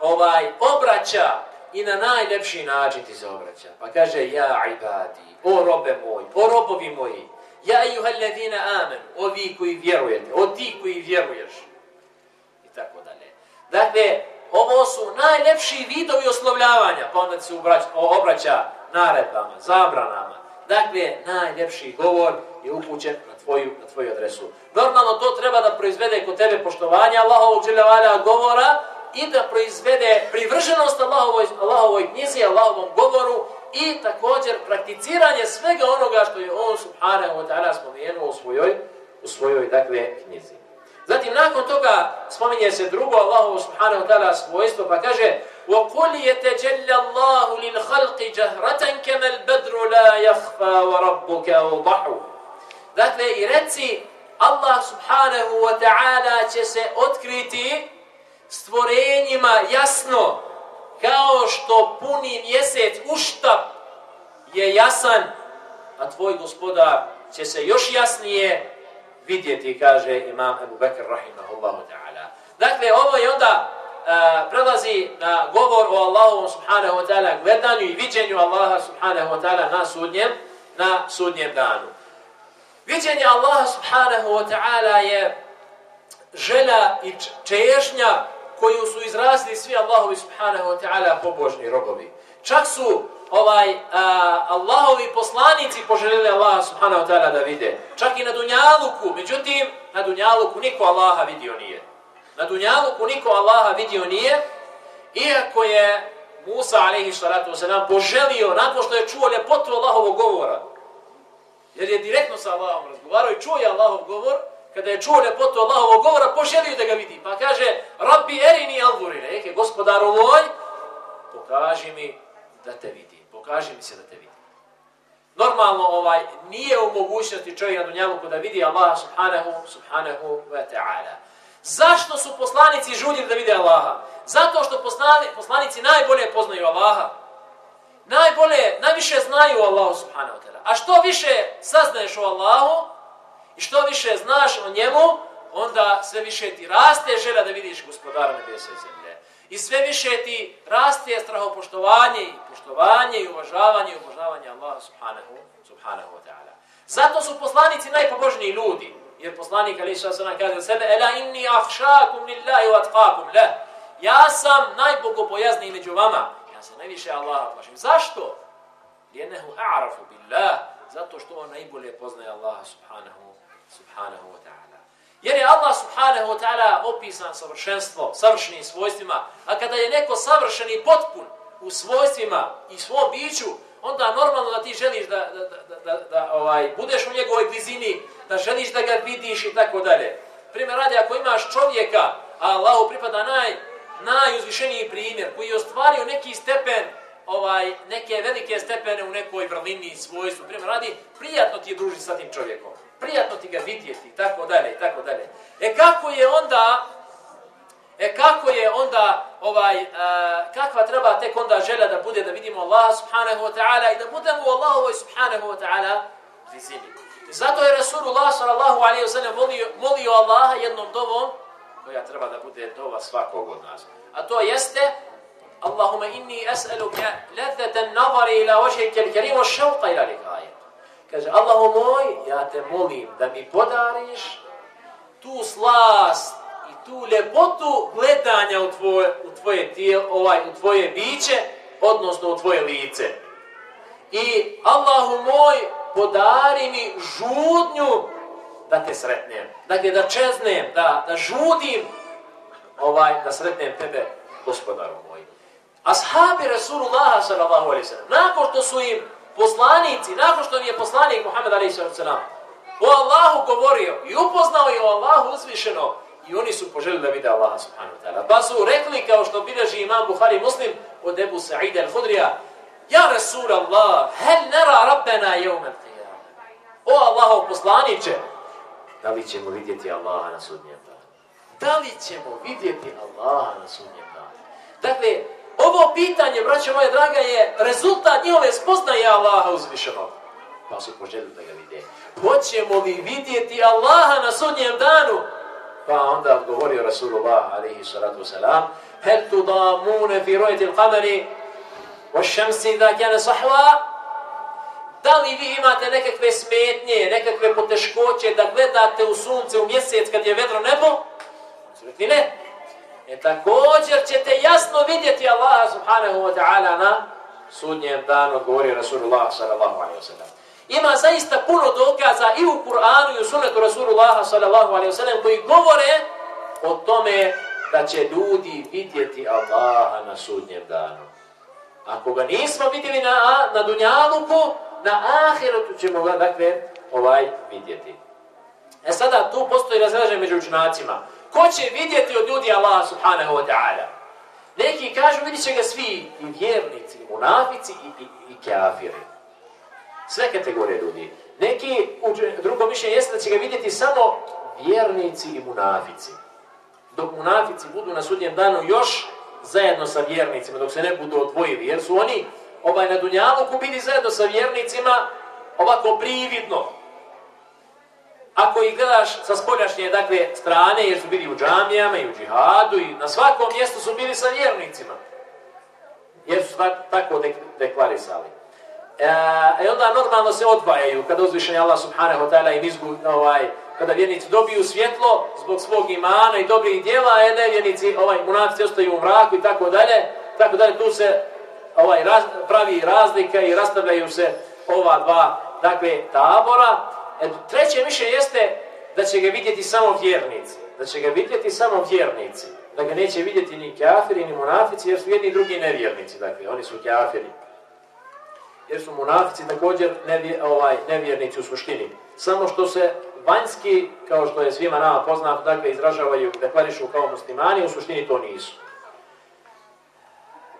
ovaj, obraća i na najlepši način ti se obraća. Pa kaže, ja ibadi, o robe moj, o robovi moji, ja ijuha alladina amen, o vi koji vjerujete, o ti koji vjeruješ. I tako dalje. Dakle, ovo su najlepši vidovi oslovljavanja, pa onda se obraća, obraća naredbama, zabranama. Dakle, najljepši govor je upućen na tvoju, na tvoju adresu. Normalno to treba da proizvede kod tebe poštovanje Allahovog dželjavalja govora i da proizvede privrženost Allahovoj, Allahovoj knjizi, Allahovom govoru i također prakticiranje svega onoga što je on subhanahu wa ta'ala spomenuo u svojoj, u svojoj dakle, knjizi. Zatim, nakon toga spominje se drugo Allahu subhanahu wa ta'ala svojstvo, pa kaže وَقُلْ يَتَجَلَّ اللَّهُ لِلْخَلْقِ جَهْرَةً كَمَ الْبَدْرُ لَا يَخْفَى وَرَبُّكَ وَضَحُ Dakle, i reci, Allah subhanahu wa ta'ala će se otkriti stvorenjima jasno, kao što puni mjesec uštap je jasan, a tvoj gospodar će se još jasnije vidjeti, kaže imam Ebu Bekr rahimahullahu ta'ala. Dakle, ovo je onda uh, prelazi na govor o Allahu subhanahu wa ta'ala gledanju i viđenju Allaha subhanahu wa ta'ala na sudnjem, na sudnjem danu. Viđenje Allaha subhanahu wa ta'ala je žela i čežnja koju su izrazili svi Allahovi subhanahu wa ta'ala pobožni robovi. Čak su ovaj a, Allahovi poslanici poželjeli Allaha subhanahu wa ta'ala da vide. Čak i na Dunjaluku, međutim, na Dunjaluku niko Allaha vidio nije. Na Dunjaluku niko Allaha vidio nije, iako je Musa alaihi salatu wasalam poželio nakon što je čuo ljepotu Allahovog govora. Jer je direktno sa Allahom razgovarao i čuo je Allahov govor, kada je čuo lepotu Allahovog govora, poželio da ga vidi. Pa kaže, Rabbi erini alvuri, reke, gospodaru moj, pokaži mi da te vidi. Pokaži mi se da te vidi. Normalno ovaj nije u mogućnosti čovjeka na dunjaluku da vidi Allaha subhanahu, subhanahu wa ta'ala. Zašto su poslanici žudili da vide Allaha? Zato što poslani, poslanici najbolje poznaju Allaha. Najbolje, najviše znaju Allahu subhanahu wa ta'ala. A što više saznaješ o Allahu i što više znaš o njemu, onda sve više ti raste želja da vidiš gospodara nebesa i zemlje. I sve više ti raste strahopoštovanje i poštovanje i uvažavanje i uvažavanje Allaha subhanahu, subhanahu wa ta'ala. Zato su poslanici najpobožniji ljudi. Jer poslanik Ali Isra Sana kaže sebe Ela inni ahšakum lillahi wa atqakum leh. Ja sam najbogobojazniji među vama. Ja sam najviše Allaha plašim. Zašto? Lijenehu a'rafu billah. Zato što on najbolje poznaje Allaha subhanahu, subhanahu wa ta'ala. Jer je Allah subhanahu wa ta'ala opisan savršenstvo, savršenim svojstvima. A kada je neko savršen i potpun u svojstvima i svom biću, onda normalno da ti želiš da, da, da, da, da ovaj, budeš u njegovoj blizini, da želiš da ga vidiš i tako dalje. Primjer radi, ako imaš čovjeka, a Allahu pripada naj, najuzvišeniji primjer, koji je ostvario neki stepen, ovaj, neke velike stepene u nekoj vrlini i svojstvu, primjer radi, prijatno ti je družiti sa tim čovjekom. Prijatno ti ga vidjeti, tako dalje, i tako dalje. E kako je onda, E kako je onda ovaj uh, kakva treba tek onda želja da bude da vidimo Allaha subhanahu wa ta'ala i da budemo u Allahovoj subhanahu wa ta'ala blizini. Zato je Rasulullah sallallahu alaihi wa sallam molio, molio Allaha jednom dovom koja treba da bude dova svakog od nas. A to jeste Allahuma inni es'aluka ladzatan nazari ila wajhika al-karim wa shawqa ila liqa'ik. Kaže Allaho moj, ja te molim da mi podariš tu slast i tu ljepotu gledanja u tvoje, u tvoje tijelo, ovaj, u tvoje biće, odnosno u tvoje lice. I Allahu moj, podari mi žudnju da te sretnem. Dakle, da čeznem, da, da žudim ovaj, da sretnem tebe, gospodaru moj. Ashabi Rasulullah sallallahu alaihi sallam, nakon što su im poslanici, nakon što je poslanik Muhammed a.s. o Allahu govorio i upoznao je o Allahu uzvišeno, I oni su poželjeli da vide Allaha subhanahu wa ta'ala. Pa su rekli, kao što bileži imam Buhari muslim, od Ebu Sa'ida al-Hudrija, Ja Rasul Allah, hel nera rabbena jeume. O Allahov poslaniće, da li ćemo vidjeti Allaha na sudnjem danu? Da li ćemo vidjeti Allaha na sudnjem danu? Dakle, ovo pitanje, braće moje draga, je rezultat njihove spoznaje Allaha uzvišenog. Pa su poželjeli da ga vide. Hoćemo li vidjeti Allaha na sudnjem danu? Pa onda govorio Rasulullah alaihi salatu wasalam Hel tu damune fi rojeti il-kamari wa šemsi da kjane sahva Da li vi imate nekakve smetnje, nekakve poteškoće da gledate u sunce u mjesec kad je vedro nebo? Rekli ne. E također ćete jasno vidjeti Allaha subhanahu wa ta'ala na sudnjem danu, govori Rasulullah sallallahu alaihi wa sallam. Ima zaista puno dokaza i u Kur'anu i u sunetu Rasulullah sallallahu alaihi wasallam koji govore o tome da će ljudi vidjeti Allaha na sudnjem danu. Ako ga nismo vidjeli na, na dunjaluku, na ahiretu ćemo ga dakle ovaj vidjeti. E sada tu postoji razražaj među učinacima. Ko će vidjeti od ljudi Allaha subhanahu wa ta'ala? Neki kažu vidit će ga svi i vjernici, i munafici i, i, i kafiri sve kategorije ljudi. Neki, drugo mišljenje jeste da će ga vidjeti samo vjernici i munafici. Dok munafici budu na sudnjem danu još zajedno sa vjernicima, dok se ne budu odvojili, jer su oni ovaj, na Dunjaluku bili zajedno sa vjernicima ovako prividno. Ako ih gledaš sa spoljašnje dakle, strane, jer su bili u džamijama i u džihadu i na svakom mjestu su bili sa vjernicima. Jer su tako deklarisali. E, e onda normalno se odvajaju kada uzvišenje Allah subhanahu wa ta'ala im izgu, ovaj, kada vjernici dobiju svjetlo zbog svog imana i dobrih djela, a jedne ne vjernici, ovaj, munafici ostaju u mraku i tako dalje, tako dalje, tu se ovaj raz, pravi razlika i rastavljaju se ova dva dakle tabora. Treće mišljenje jeste da će ga vidjeti samo vjernici. Da će ga vidjeti samo vjernici. Da ga neće vidjeti ni kafiri, ni munafici, jer su jedni i drugi nevjernici. Dakle, oni su kafiri. Jer su munafici također nevjer, ovaj, nevjernici u suštini. Samo što se vanjski, kao što je svima nama poznato, dakle, izražavaju, deklarišu kao muslimani, u suštini to nisu.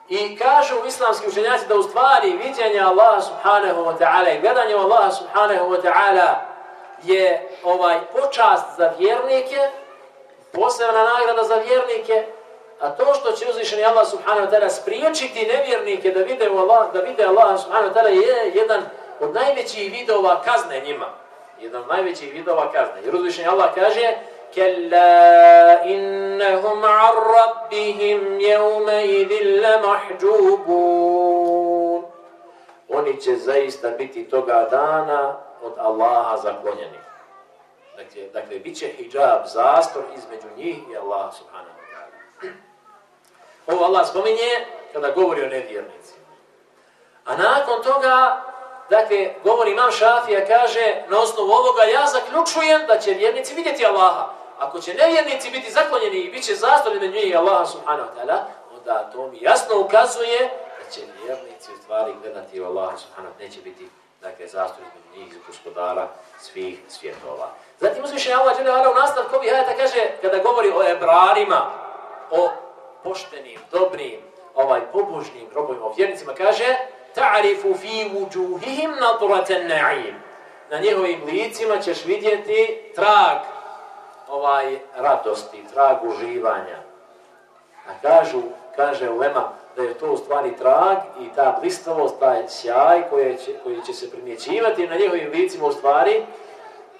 I kažu islamski učenjaci da u stvari viđenje Allaha subhanahu wa ta'ala i gledanje Allaha subhanahu wa ta'ala je ovaj počast za vjernike, posebna nagrada za vjernike, a to što će uzvišeni Allah subhanahu wa ta'ala spriječiti nevjernike da vide, Allah, da vide Allah subhanahu wa ta'ala je jedan od najvećih vidova kazne njima. Jedan od najvećih vidova kazne. Jer uzvišeni Allah kaže كلا إنهم عن ربهم يومئذ لمحجوبون Oni će zaista biti toga dana od Allaha zaklonjeni. Dakle, dakle bit će hijab, zastor između njih i Allaha subhanahu wa ta'ala. Ovo Allah spominje kada govori o nevjernicima. A nakon toga, dakle, govori imam Šafija, kaže, na osnovu ovoga ja zaključujem da će vjernici vidjeti Allaha ako će nevjernici biti zaklonjeni i bit će zastori na njih Allaha subhanahu wa ta'ala, onda to mi jasno ukazuje da će vjernici u stvari gledati Allaha subhanahu wa ta'ala, neće biti dakle, zastori na njih gospodara svih svjetova. Zatim uzviše Allah džele ala u nastavku ovih hajata kaže, kada govori o ebrarima, o poštenim, dobrim, ovaj pobožnim robovima, o vjernicima, kaže, ta'rifu fi wujuhihim nadratan na'im. Na njihovim licima ćeš vidjeti trag ovaj radosti, trag uživanja. A kažu, kaže Ulema, da je to u stvari trag i ta blistavost, taj sjaj koji će, koji će se primjećivati na njihovim licima u stvari,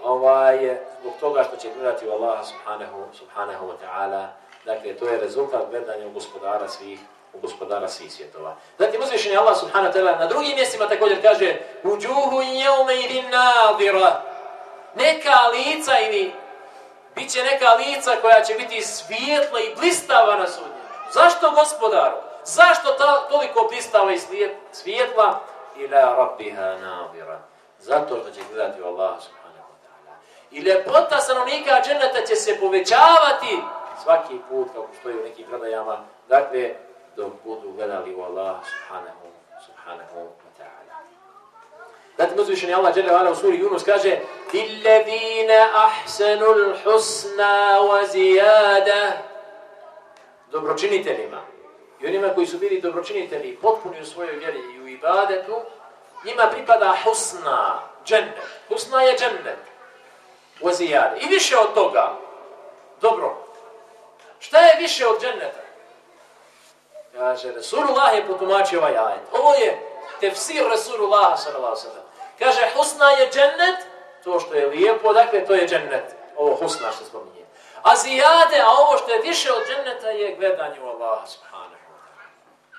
ovaj, zbog toga što će gledati u Allaha subhanahu, subhanahu wa ta'ala. Dakle, to je rezultat gledanja u gospodara svih gospodara svih svjetova. Zatim uzvišen je Allah subhanahu wa ta'ala na drugim mjestima također kaže Uđuhu jevme idin nadira Neka lica ili bit će neka lica koja će biti svijetla i blistava na sudnjem. Zašto gospodaru? Zašto ta, toliko blistava i svijetla? Ila rabbiha nadira. Zato što će gledati u Allah subhanahu wa ta'ala. I lepota stanovnika dženeta će se povećavati svaki put, kako je u nekim predajama. dakle, dok budu gledali u Allah subhanahu, subhanahu Zatim uzvišeni Allah dželle vala u suri Yunus kaže: "Lillezina ahsanul husna wa ziyada." Dobročiniteljima. I onima koji su bili dobročinitelji, potpuni u svojoj vjeri i u ibadetu, njima pripada husna, džennet. Husna je džennet. Wa ziyada. I više od toga. Dobro. Šta je više od dženneta? Kaže, Resulullah je potumačio ovaj ajet. Ovo je tefsir Resulullah sallallahu. Kaže, husna je džennet, to što je lijepo, dakle, to je džennet. Ovo husna što spominje. A zijade, a ovo što je više od dženneta je gledanje u Allaha subhanahu wa ta'ala.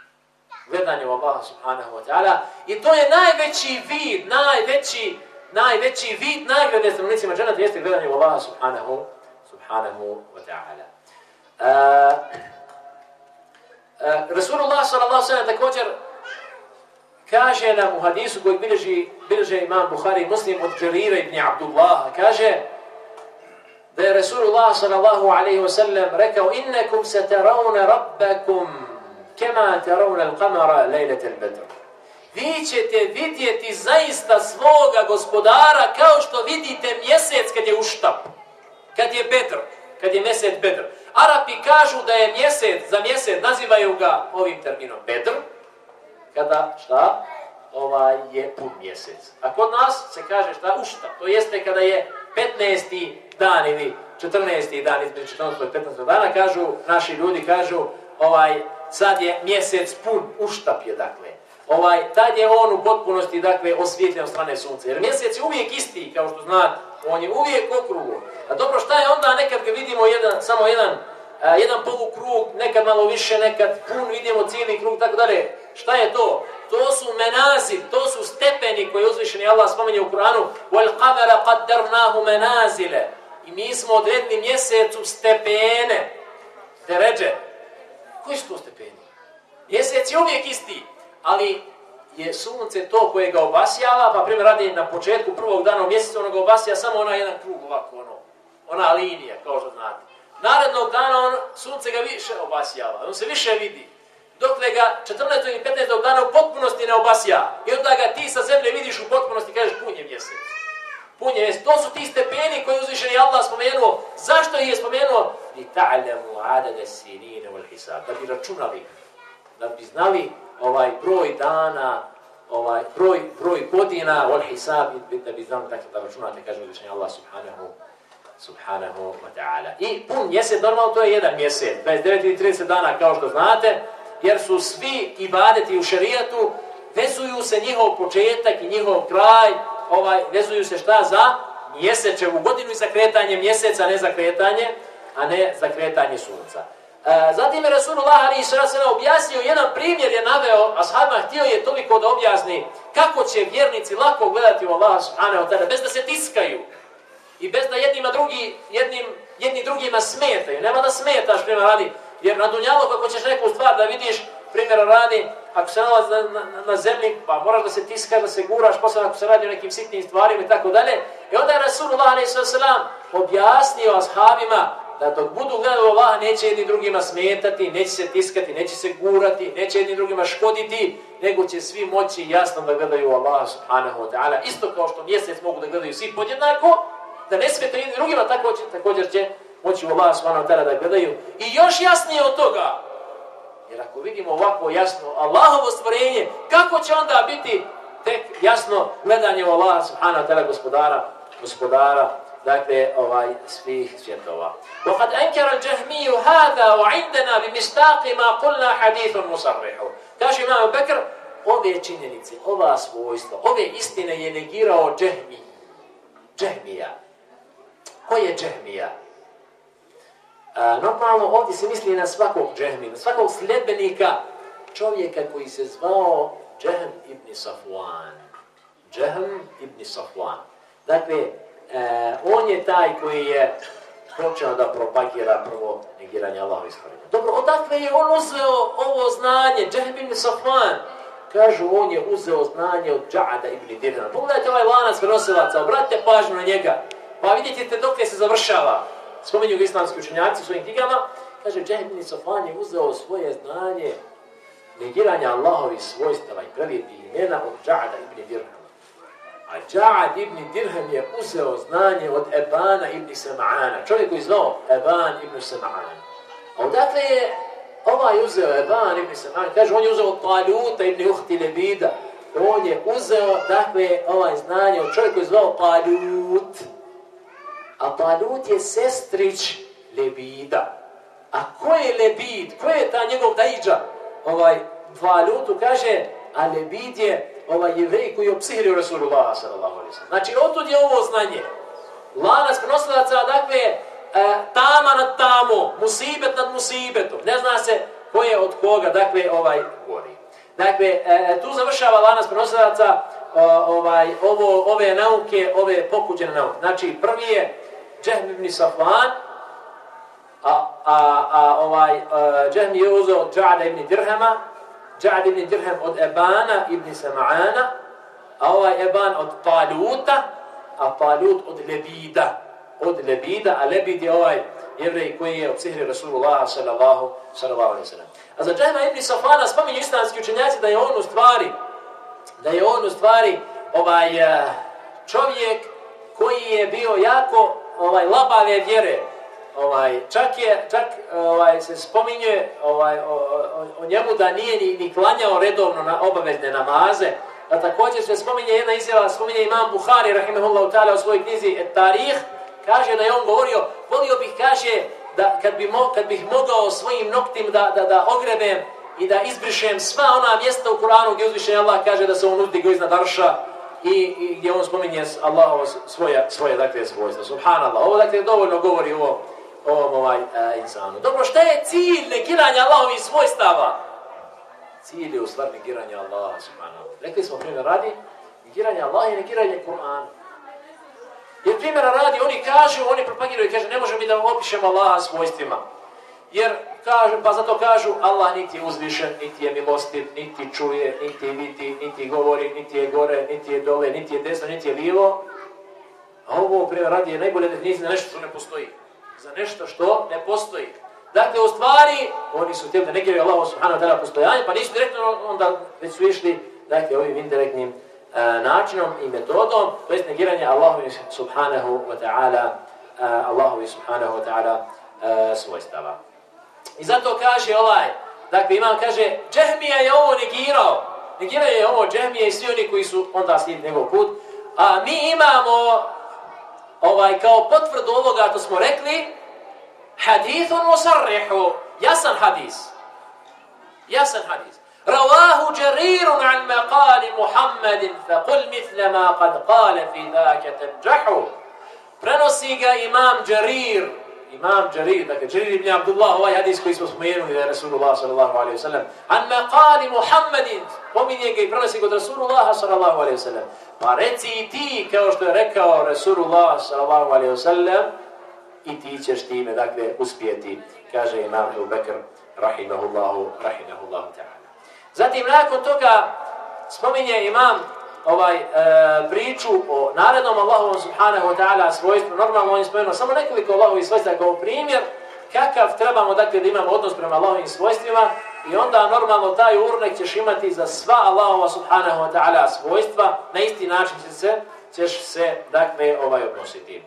Gledanje u Allaha subhanahu wa ta'ala. I to je najveći vid, najveći, najveći vid nagrade stanovnicima dženneta jeste gledanje u Allaha subhanahu, subhanahu wa ta'ala. Uh, uh, Rasulullah sallallahu sallam također kaže nam u hadisu koji bilježi, bilježe imam Buhari muslim od Jarira ibn Abdullah, kaže da je Rasulullah sallallahu alaihi wa sallam rekao innekum se teraune rabbekum kema teraune al-qamara lejlet al-bedr. Vi ćete vidjeti zaista svoga gospodara kao što vidite mjesec kad je uštap, kad je bedr, kad je mjesec bedr. Arapi kažu da je mjesec, za mjesec nazivaju ga ovim terminom bedr, kada šta? Ovaj je pun mjesec. A kod nas se kaže šta? Ušta. To jeste kada je 15. dan ili 14. dan između 14. i 15. dana kažu, naši ljudi kažu, ovaj, sad je mjesec pun, uštap je dakle. Ovaj, tad je on u potpunosti, dakle, osvjetljen od strane sunca. Jer mjesec je uvijek isti, kao što znate. On je uvijek okrugo. A dobro, šta je onda nekad ga vidimo jedan, samo jedan, a, jedan polukrug, nekad malo više, nekad pun, vidimo cijeli krug, tako dalje. Šta je to? To su menazil, to su stepeni koje uzvišeni Allah spominje u Kur'anu. Wal qamara qaddarnahu menazile. I mi smo odredili mjesecu stepene. Deređe. Koji su to stepeni? Mjesec je uvijek isti. ali je sunce to koje ga obasjava, pa primjer radi na početku prvog dana u mjesecu, ono ga obasja samo ona jedan krug ovako, ono, ona linija, kao što znate. Narednog dana on, sunce ga više obasjava, on se više vidi. Dokle ga 14. i 15. dana u potpunosti ne obasja. I onda ga ti sa zemlje vidiš u potpunosti, kažeš pun je mjesec. Pun je mjesec. To su ti stepeni koji uzvišeni Allah spomenuo. Zašto ih je spomenuo? Li ta'lemu adade sinine wal hisab. Da bi računali, da bi znali ovaj broj dana, ovaj broj broj godina wal hisab da bi znam dakle da računate kaže uzvišeni Allah subhanahu subhanahu wa ta'ala. I pun mjesec, normalno to je jedan mjesec, 29 ili 30 dana kao što znate, jer su svi ibadeti u šerijatu, vezuju se njihov početak i njihov kraj, ovaj, vezuju se šta za mjesečevu godinu i za kretanje mjeseca, ne za kretanje, a ne za kretanje sunca. E, zatim je Rasulullah Ali Israsana objasnio, jedan primjer je naveo, a sahabima htio je toliko da objasni kako će vjernici lako gledati u Allah subhanahu wa ta'ala, bez da se tiskaju i bez da jednima drugi, jednim, jedni drugima smetaju. Nema da smetaš, prema radi, jer na dunjalu kako ćeš neku stvar da vidiš, primjer radi, ako se nalazi na, na, na zemlji, pa moraš da se tiskaš, da se guraš, posebno ako se radi o nekim sitnim stvarima i tako dalje. I onda je Rasulullah a.s. objasnio ashabima da dok budu gledali Allah neće jedni drugima smetati, neće se tiskati, neće se gurati, neće jedni drugima škoditi, nego će svi moći jasno da gledaju Allah subhanahu wa ta'ala. Isto kao što mjesec mogu da gledaju svi podjednako, da ne smetaju jedni drugima, tako će, također će moći u Allah subhanahu wa ta'ala da gledaju. I još jasnije od toga, jer ako vidimo ovako jasno Allahovo stvorenje, kako će onda biti tek jasno gledanje u Allah subhanahu wa ta'ala gospodara, gospodara, dakle, ovaj, svih svjetova. وقد أنكر الجهمي هذا وعندنا بمستاق ما قلنا حديث مصرح. Kaže Imam Bekr, ove činjenice, ova svojstva, ove istine je negirao Džehmi. Džehmija. Ko je Džehmija? A, normalno ovdje se misli na svakog Džehmija, na svakog sljedbenika čovjeka koji se zvao Džehm ibn Safwan. Džehm ibn Safwan. Dakle, e, on je taj koji je počeo da propagira prvo negiranje Allahovi stvorenja. Dobro, odakle je on uzeo ovo znanje? Džehm ibn Kažu, on je uzeo znanje od Džada ibn Dirhana. Pogledajte ovaj lanac prenosilaca, obratite pažnju na njega. Pa vidite dok se završava. Spomenju ga islamski učenjaci u svojim knjigama. Kaže, Džehm ibn je uzeo svoje znanje negiranja Allahovi svojstava i prelijepih imena od Džada ibn Dirhana. A Džad ibn Dirham je uzeo znanje od Ebana ibn Sam'ana. Čovjek koji zvao Eban ibn Sam'ana. A odakle je ovaj uzeo Eban ibn Sam'ana? Kaže, on je uzeo Taluta ibn Uhti Lebida. On je uzeo, dakle, ovaj znanje od čovjek koji zvao Talut. A Talut je sestrić Lebida. A ko je Lebid? Ko je ta njegov dajđa? Ovaj, Talutu kaže, a Lebid je ovaj jevrej koji je obsihirio Rasulullah sallallahu alaihi sallam. Znači, otud je ovo znanje. Lanas prenosilaca, dakle, e, tama nad tamo, musibet nad musibetom. Ne zna se ko je od koga, dakle, ovaj gori. Dakle, e, e tu završava lanas prenosilaca ovaj, ovo, ove nauke, ove pokuđene nauke. Znači, prvi je Džehm ibn Safvan, a, a, a ovaj, uh, Džehm je uzeo Džada ibn Dirhama, Džad ibn Dirhem od Ebana ibn Sam'ana, a ovaj Eban od Paluta, a Palut od Lebida. Od Lebida, a Lebid je ovaj jevrej koji je od sihri Rasulullah sallallahu, sallallahu alaihi sallam. A za Džahma ibn Safana spominju islamski učenjaci da je on u stvari, da je on u stvari ovaj eh, čovjek koji je bio jako ovaj labave vjere, ovaj čak je čak ovaj se spominje ovaj o, o, o njemu da nije ni, ni klanjao redovno na obavezne namaze a također se spominje jedna izjava spominje imam Buhari rahimehullahu taala u svojoj knjizi Et Tarih kaže da je on govorio volio bih kaže da kad bi mo, kad bih mogao svojim noktim da da da ogrebem i da izbrišem sva ona mjesta u Kur'anu gdje uzviše Allah kaže da se on uzdigo iznad arša i, i gdje on spominje Allahovo svoje, svoje dakle svojstva. Subhanallah. Ovo dakle dovoljno govori o ovom ovaj e, insanu. Dobro, šta je cilj negiranja Allahovih svojstava? Cilj je u stvari negiranje Allaha subhanahu. Rekli smo primjer radi, negiranje Allaha i negiranje Kur'ana. Jer primjera radi, oni kažu, oni propagiraju i kaže, ne možemo mi da opišemo Allaha svojstvima. Jer kaže, pa zato kažu Allah niti je uzvišen, niti je milostiv, niti čuje, niti vidi, niti govori, niti je gore, niti je dole, niti je desno, niti je lijevo. A ovo primjer radi je najbolje definicija nešto što ne postoji. Za nešto što ne postoji. Dakle, u stvari, oni su htjeli da ne gledaju Allah subhanahu wa ta'ala postojanje, pa nisu direktno onda već su išli dakle, ovim indirektnim e, načinom i metodom, to je negiranje Allahovi subhanahu wa ta'ala e, Allahovi subhanahu wa ta'ala e, svojstava. I zato kaže ovaj, dakle imam kaže, Džehmija je ovo negirao, negirao je ovo Džehmija i svi oni koji su onda slijedili njegov put, a mi imamo ovaj kao potvrdu ovoga, to smo rekli, hadithun musarrihu, jasan hadis, jasan hadis. رواه جرير عن مقال محمد فقل مثل ما قد قال في ذاك تنجحوا prenosi ga imam Jarir, imam Jarir, dakle Jarir ibn Abdullah, ovaj hadis koji smo spomenuli da je Rasulullah sallallahu alaihi wa sallam, an maqali Muhammedin, pominje ga i prenosi kod Rasulullah sallallahu alaihi wa sallam. Pa reci i ti, kao što je rekao Rasulullah sallallahu alaihi wa sallam, i ti ćeš time, dakle, uspjeti, kaže imam Abu Bekr, rahimahullahu, rahimahullahu ta'ala. Zatim, nakon toga, spominje imam ovaj e, priču o narednom Allahovom subhanahu wa ta'ala svojstvu, normalno on je spomenuo samo nekoliko Allahovih svojstva kao primjer kakav trebamo dakle da imamo odnos prema Allahovim svojstvima i onda normalno taj urnek ćeš imati za sva Allahova subhanahu wa ta'ala svojstva, na isti način će se, ćeš se dakle ovaj odnositi.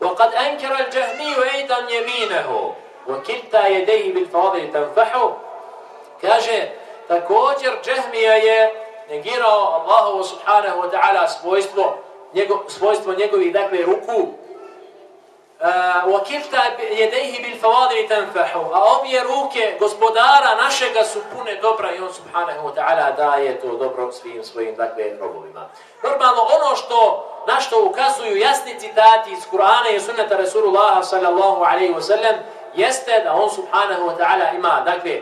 وقد أنكر الجهمي أيضا يمينه وكلتا يديه بالفاضل تنفحه kaže također džehmija je negirao Allahovo subhanahu wa ta'ala svojstvo, njego, svojstvo njegovih, dakle, ruku. وَكِفْتَ يَدَيْهِ بِالْفَوَادِرِ تَنْفَحُ A obje ruke gospodara našega su pune dobra i on subhanahu wa ta'ala daje to dobro svim svojim, dakle, robovima. Normalno, ono što, na što ukazuju jasni citati iz Kur'ana i sunnata Rasulullaha sallallahu alaihi wa sallam, jeste da on subhanahu wa ta'ala ima, dakle,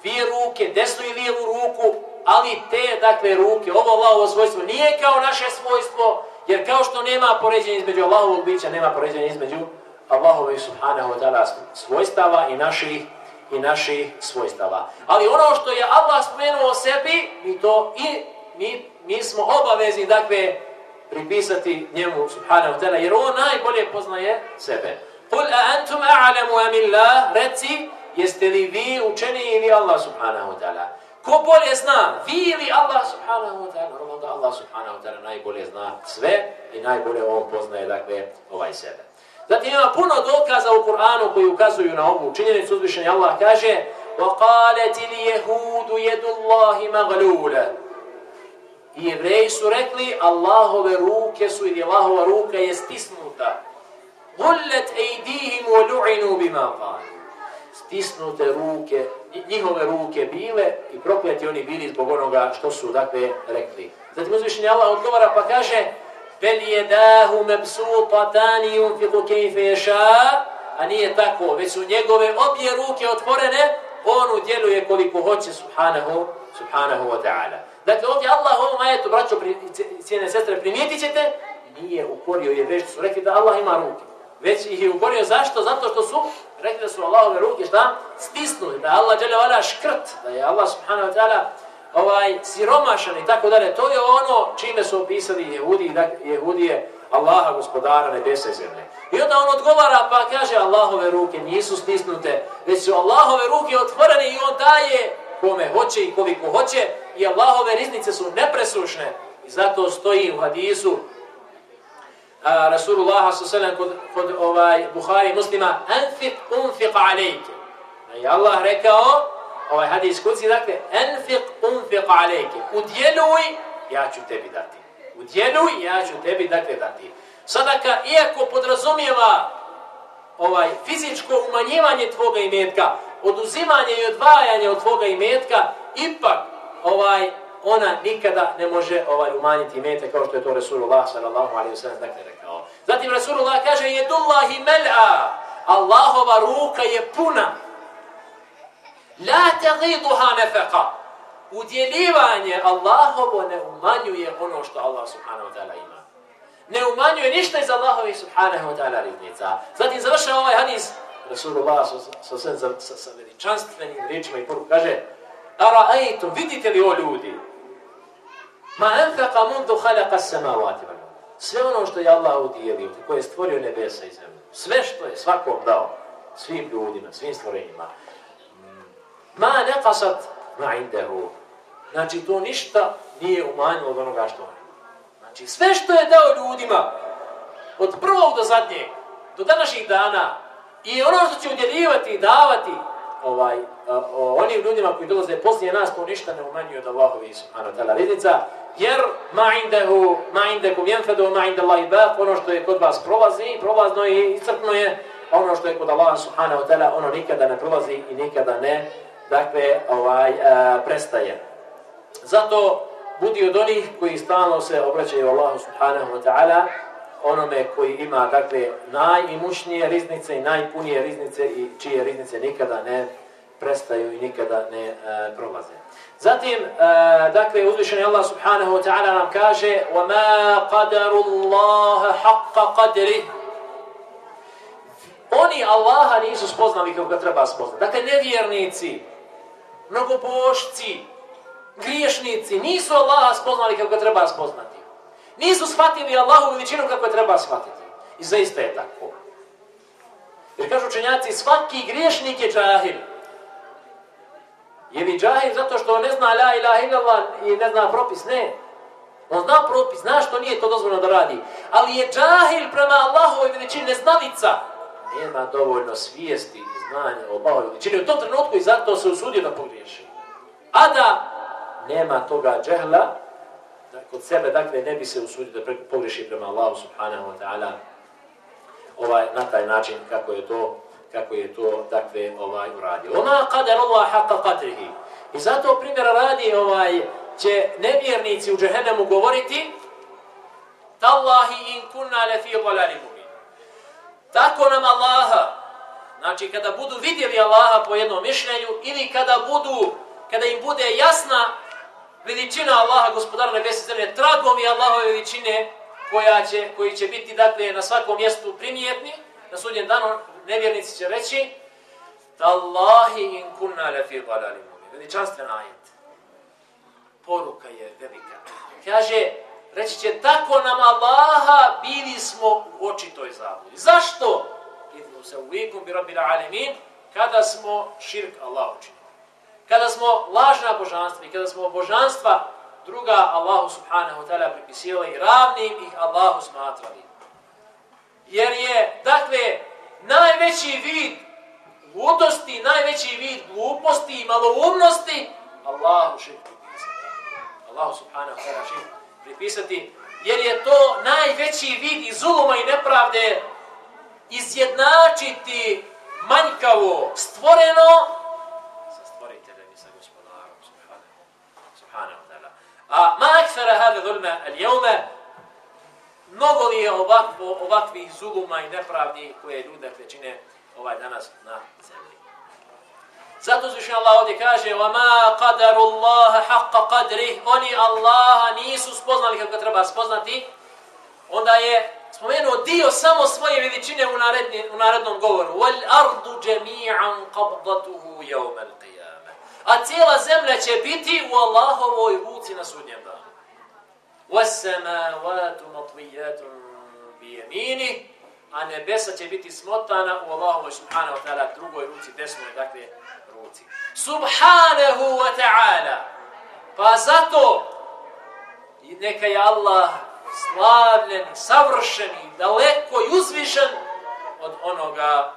dvije ruke, desnu i lijevu ruku, ali te, dakle, ruke, ovo Allahovo svojstvo nije kao naše svojstvo, jer kao što nema poređenja između Allahovog bića, nema poređenja između Allahove subhanahu wa ta'ala svojstava i naših i naših svojstava. Ali ono što je Allah spomenuo o sebi, mi to i mi, mi smo obavezni, dakle, pripisati njemu subhanahu wa ta'ala, jer on najbolje poznaje sebe. Kul a antum a'lamu amillah, reci, jeste li vi učeni ili Allah subhanahu wa ta'ala? Ko bolje zna? Vi ili Allah subhanahu wa ta'ala? Normalno da Allah subhanahu wa ta'ala najbolje zna sve i najbolje on poznaje, dakle, ovaj sebe. Zatim ima puno dokaza u Kur'anu koji ukazuju na ovu činjenicu uzvišenja. Allah kaže وَقَالَتِ الْيَهُودُ يَدُ اللَّهِ مَغْلُولَ I jevreji su rekli Allahove ruke su ili Allahova ruka je stisnuta. غُلَّتْ اَيْدِيهِمْ وَلُعِنُوا بِمَا قَالُوا stisnute ruke, njihove ruke bile i prokleti oni bili zbog onoga što su dakle rekli. Zatim uzvišenje Allah odgovara pa kaže Bel jedahu mebsutatani unfiku kejfe ješa, a nije tako, već su njegove obje ruke otvorene, on udjeluje koliko hoće subhanahu, subhanahu wa ta'ala. Dakle, ovdje Allah ovom ajetu, braćo, cijene sestre, primijetit ćete, nije ukorio je već, su rekli da Allah ima ruke već ih je ukorio. Zašto? Zato što su rekli da su Allahove ruke šta? Stisnuli. Da je Allah džele vala škrt. Da je Allah subhanahu wa ta'ala ovaj, siromašan i tako dalje. To je ono čime su opisali jehudi, da, jehudije Allaha gospodara nebesa i zemlje. I onda on odgovara pa kaže Allahove ruke nisu stisnute, već su Allahove ruke otvorene i on daje kome hoće i koliko hoće i Allahove riznice su nepresušne. I zato stoji u hadisu a, Rasulullah s.a.v. kod, kod ovaj, Buhari muslima Anfiq unfiq alejke. I Allah rekao, ovaj hadis kuci, dakle, Anfiq unfiq alejke. Udjeluj, ja ću tebi dati. Udjeluj, ja ću tebi dakle dati. Sadaka, iako podrazumijeva ovaj fizičko umanjivanje tvoga imetka, oduzimanje i odvajanje od tvoga imetka, ipak ovaj ona nikada ne može ovaj umanjiti mete kao što je to Rasulullah sallallahu alejhi ve sellem dakle rekao. Zatim Rasulullah kaže jedullahi mal'a. Allahova ruka je puna. La taghiduha nafaqa. Udjeljivanje Allahovo ne umanjuje ono što Allah subhanahu wa ta'ala ima. Ne umanjuje ništa iz Allahove subhanahu wa ta'ala riznica. Zatim završava ovaj hadis Rasulullah sa, sa, sa, sa, sa, sa veličanstvenim riječima i poruku kaže Ara ejto, vidite li o ljudi? Ma enfeqa mundu halaka samavati Sve ono što je Allah udijelio, koje je stvorio nebesa i zemlju, sve što je svakom dao, svim ljudima, svim stvorenjima, mm, ma neqasat ma indehu. Znači, to ništa nije umanjilo od onoga što je. Znači, sve što je dao ljudima, od prvog do zadnjeg, do današnjih dana, i ono što će udjeljivati i davati ovaj, onim ljudima koji dolaze poslije nas, to ništa ne umanjuje od Allahovi subhanahu ta'ala riznica, jer ma indehu, ma indekum jenfedu, ma inde Allahi bat, ono što je kod vas prolazi, prolazno i iscrpno je, ono što je kod Allaha subhanahu ta'ala, ono nikada ne prolazi i nikada ne, dakle, ovaj, a, prestaje. Zato budi od onih koji stalno se obraćaju Allahu subhanahu wa ta'ala, onome koji ima dakle najimušnije riznice i najpunije riznice i čije riznice nikada ne prestaju i nikada ne a, prolaze. Zatim, e, dakle, uzvišeni Allah subhanahu wa ta'ala nam kaže وَمَا قَدَرُ اللَّهَ حَقَّ قَدْرِ Oni Allaha nisu spoznali kako ga treba spoznati. Dakle, nevjernici, mnogobošci, griješnici nisu Allaha spoznali kako ga treba spoznati. Nisu shvatili Allahu veličinu kako je treba shvatiti. I zaista je tako. Jer kažu učenjaci, svaki griješnik je džahil. Je li džahil zato što ne zna la ilaha illallah i ne zna propis? Ne. On zna propis, zna što nije to dozvoljeno da radi. Ali je džahil prema Allahovoj veličini neznalica. Nema dovoljno svijesti i znanja o Allahovoj veličini. U tom trenutku i zato se usudio da pogriješi. A da nema toga džehla, kod sebe, dakle, ne bi se usudio da pogriješi prema Allahu subhanahu wa ta'ala ovaj, na taj način kako je to, kako je to, dakle, ovaj, uradio. Ona qadar Allah haqqa qadrihi. I zato primjer radi, ovaj, će nevjernici u džehennemu govoriti Tallahi in kunna le fi dalali mubin. Tako nam Allaha, znači kada budu vidjeli Allaha po jednom mišljenju ili kada budu, kada im bude jasna veličina Allaha, gospodara nebesa zemlje, tragom je Allahove veličine koja će, koji će biti dakle, na svakom mjestu primijetni, na sudnjem danu nevjernici će reći Tallahi in kunna lefi dalalim mubin. Veličanstven ajet. Poruka je velika. Kaže, reći će, tako nam Allaha bili smo u očitoj zabudi. Zašto? Idemo se u bi rabbil alemin kada smo širk Allah učinili kada smo lažna božanstva i kada smo božanstva druga Allahu subhanahu wa ta'ala pripisivali ravnim ih Allahu smatrali. Jer je, dakle, najveći vid ludosti, najveći vid gluposti i maloumnosti Allahu širku. pripisati. Allahu subhanahu wa ta'ala širku pripisati. Jer je to najveći vid izuluma i nepravde izjednačiti manjkavo stvoreno sa stvoriteljem, sa gospodarom, subhanahu wa ta'ala. A ma akfara hada zulma al yawma mnogo li je ovakvo, ovakvih zuluma i nepravdi koje ljude čine ovaj danas na zemlji. Zato zvišnji Allah ovdje kaže وَمَا قَدَرُ اللَّهَ حَقَّ قَدْرِهِ Oni Allaha nisu spoznali kako treba spoznati. Onda je spomenuo dio samo svoje veličine u, naredni, u narednom govoru. وَالْأَرْضُ جَمِيعًا قَبْضَتُهُ يَوْمَ الْقِيَامَ a cijela zemlja će biti u Allahovoj ruci na sudnjem danu. وَالسَّمَاوَاتُ مَطْوِيَّاتٌ بِيَمِينِ A nebesa će biti smotana u Allahovoj subhanahu wa ta'ala drugoj ruci, desnoj, dakle, ruci. Subhanahu wa ta'ala. Pa zato neka je Allah slavljen, savršen i daleko i uzvišen od onoga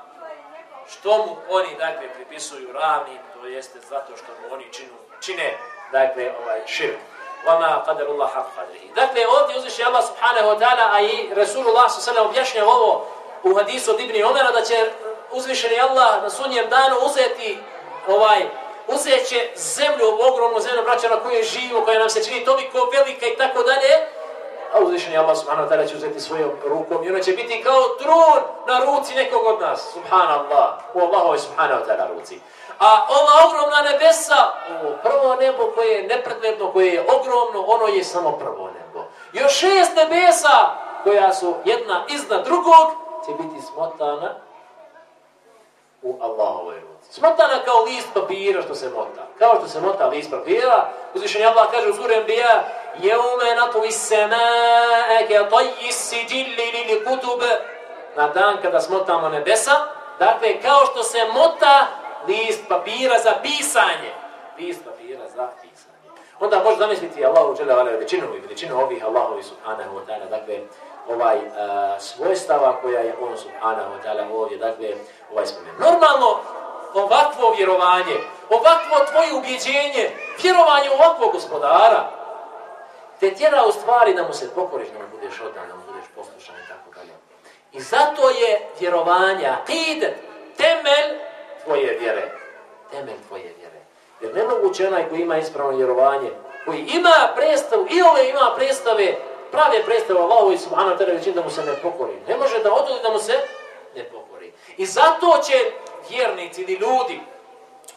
što mu oni, dakle, pripisuju ravnim, to jeste zato što mu oni činu, čine, dakle, ovaj širk. وَمَا قَدَرُ اللَّهَ haq قَدْرِهِ Dakle, ovdje uzviše Allah subhanahu wa ta'ala, a i Resulullah s.a.v. objašnja ovo u hadisu od Ibni Omera, da će uzvišeni Allah na sunnijem danu uzeti ovaj, uzeće zemlju, ogromnu zemlju, braća na kojoj živimo, koja nam se čini toliko velika i tako dalje, a uzvišeni Allah subhanahu wa ta'ala će uzeti svojom rukom i ona će biti kao trun na ruci nekog od nas, subhanallah, u Allahove subhanahu wa ta'ala ruci. A ova ogromna nebesa, ovo prvo nebo koje je nepredvedno, koje je ogromno, ono je samo prvo nebo. Još šest nebesa koja su jedna iznad drugog, će biti smotana u Allahovoj ruci. Smotana kao list papira što se mota. Kao što se mota list papira, uzvišenje Allah kaže u suri Anbiya Jeume natui semae ke tajji siđilli li kutub na dan kada smotamo nebesa, dakle kao što se mota list papira za pisanje. List papira za pisanje. Onda može zamisliti Allahu dželle vale većinu i većinu ovih Allahovi subhanahu wa ta'ala, dakle ovaj uh, svojstava koja je on subhanahu wa ta'ala ovdje, dakle ovaj spomen. Normalno ovakvo vjerovanje, ovakvo tvoje ubjeđenje, vjerovanje u ovakvog gospodara, te tjera u stvari da mu se pokoriš, da mu budeš odan, da mu budeš poslušan i tako dalje. I zato je vjerovanja, ide, temelj tvoje vjere. Temelj tvoje vjere. Jer nemoguće onaj koji ima ispravno vjerovanje, koji ima predstavu, i ove ima predstave, prave predstave Allahu i Subhanahu wa ta'ala da mu se ne pokori. Ne može da odoli da mu se ne pokori. I zato će vjernici ili ljudi,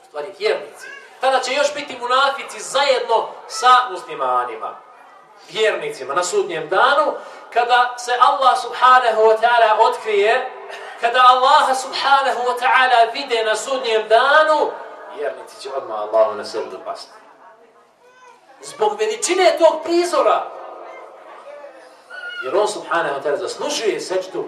stvari vjernici, tada će još biti munafici zajedno sa muslimanima, vjernicima na sudnjem danu, kada se Allah subhanahu wa ta'ala otkrije, kada Allah subhanahu wa ta'ala vide na sudnjem danu, vjernici će odmah Allahu na srdu pasti. Zbog veličine tog prizora, jer on subhanahu wa ta'ala zaslužuje seđdu.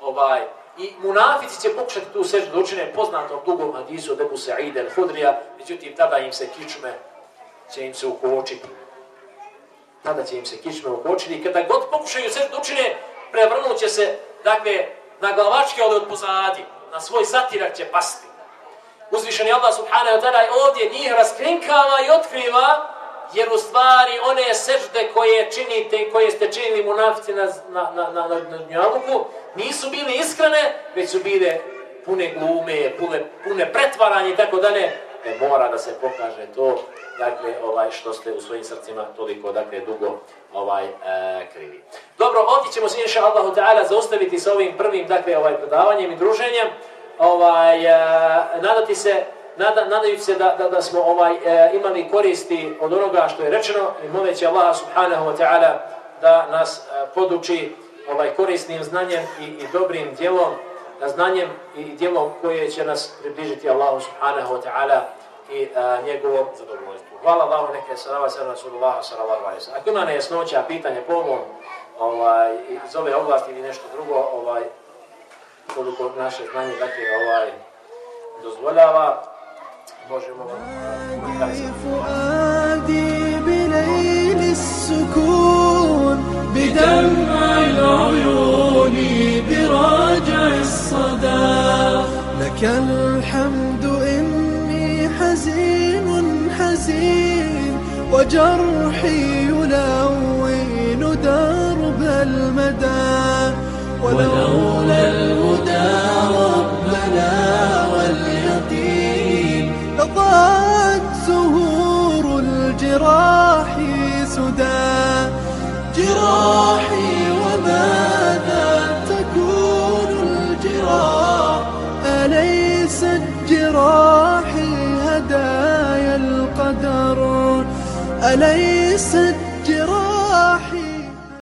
ovaj, i munafici će pokušati tu seđu da učine poznatom dugom hadisu od Ebu Sa'id al-Hudrija, međutim tada im se kičme će im se ukočiti. Tada će im se kičme ukočiti i kada god pokušaju seđu da učine, prevrnut će se, dakle, na glavačke ode od pozadi, na svoj zatirak će pasti. Uzvišeni Allah subhanahu wa ta'ala ovdje njih raskrinkava i otkriva, jer u stvari one sežde koje činite i koje ste činili munafici na, na, na, na, na, na njavuku, nisu bile iskrene, već su bile pune glume, pune, pune pretvaranje i tako dalje. E mora da se pokaže to, dakle, ovaj što ste u svojim srcima toliko, dakle, dugo ovaj e, krivi. Dobro, ovdje ćemo se inša Allahu Ta'ala zaustaviti sa ovim prvim, dakle, ovaj predavanjem i druženjem. Ovaj, e, nadati se nada, nadajući se da, da, da smo ovaj e, imali koristi od onoga što je rečeno i moleći Allah subhanahu wa ta'ala da nas e, poduči ovaj korisnim znanjem i, i dobrim djelom, na znanjem i djelom koje će nas približiti Allahu subhanahu wa ta'ala i e, njegovom zadovoljstvu. Hvala Allahu neke salava sallam rasulullah sallallahu alaihi sallam. Ako ima nejasnoća, pitanje po ovom, ovaj, iz ove oblasti ili nešto drugo, ovaj, koliko naše znanje dakle, ovaj, dozvoljava, možemo vam
فؤادي بليل السكون بدمع العيون الحمد إني حزين حزين وجرحي يلون درب المدى. ولولا الهدى ربنا واليقين لضاعت زهور الجراح سدى. جراحي أليست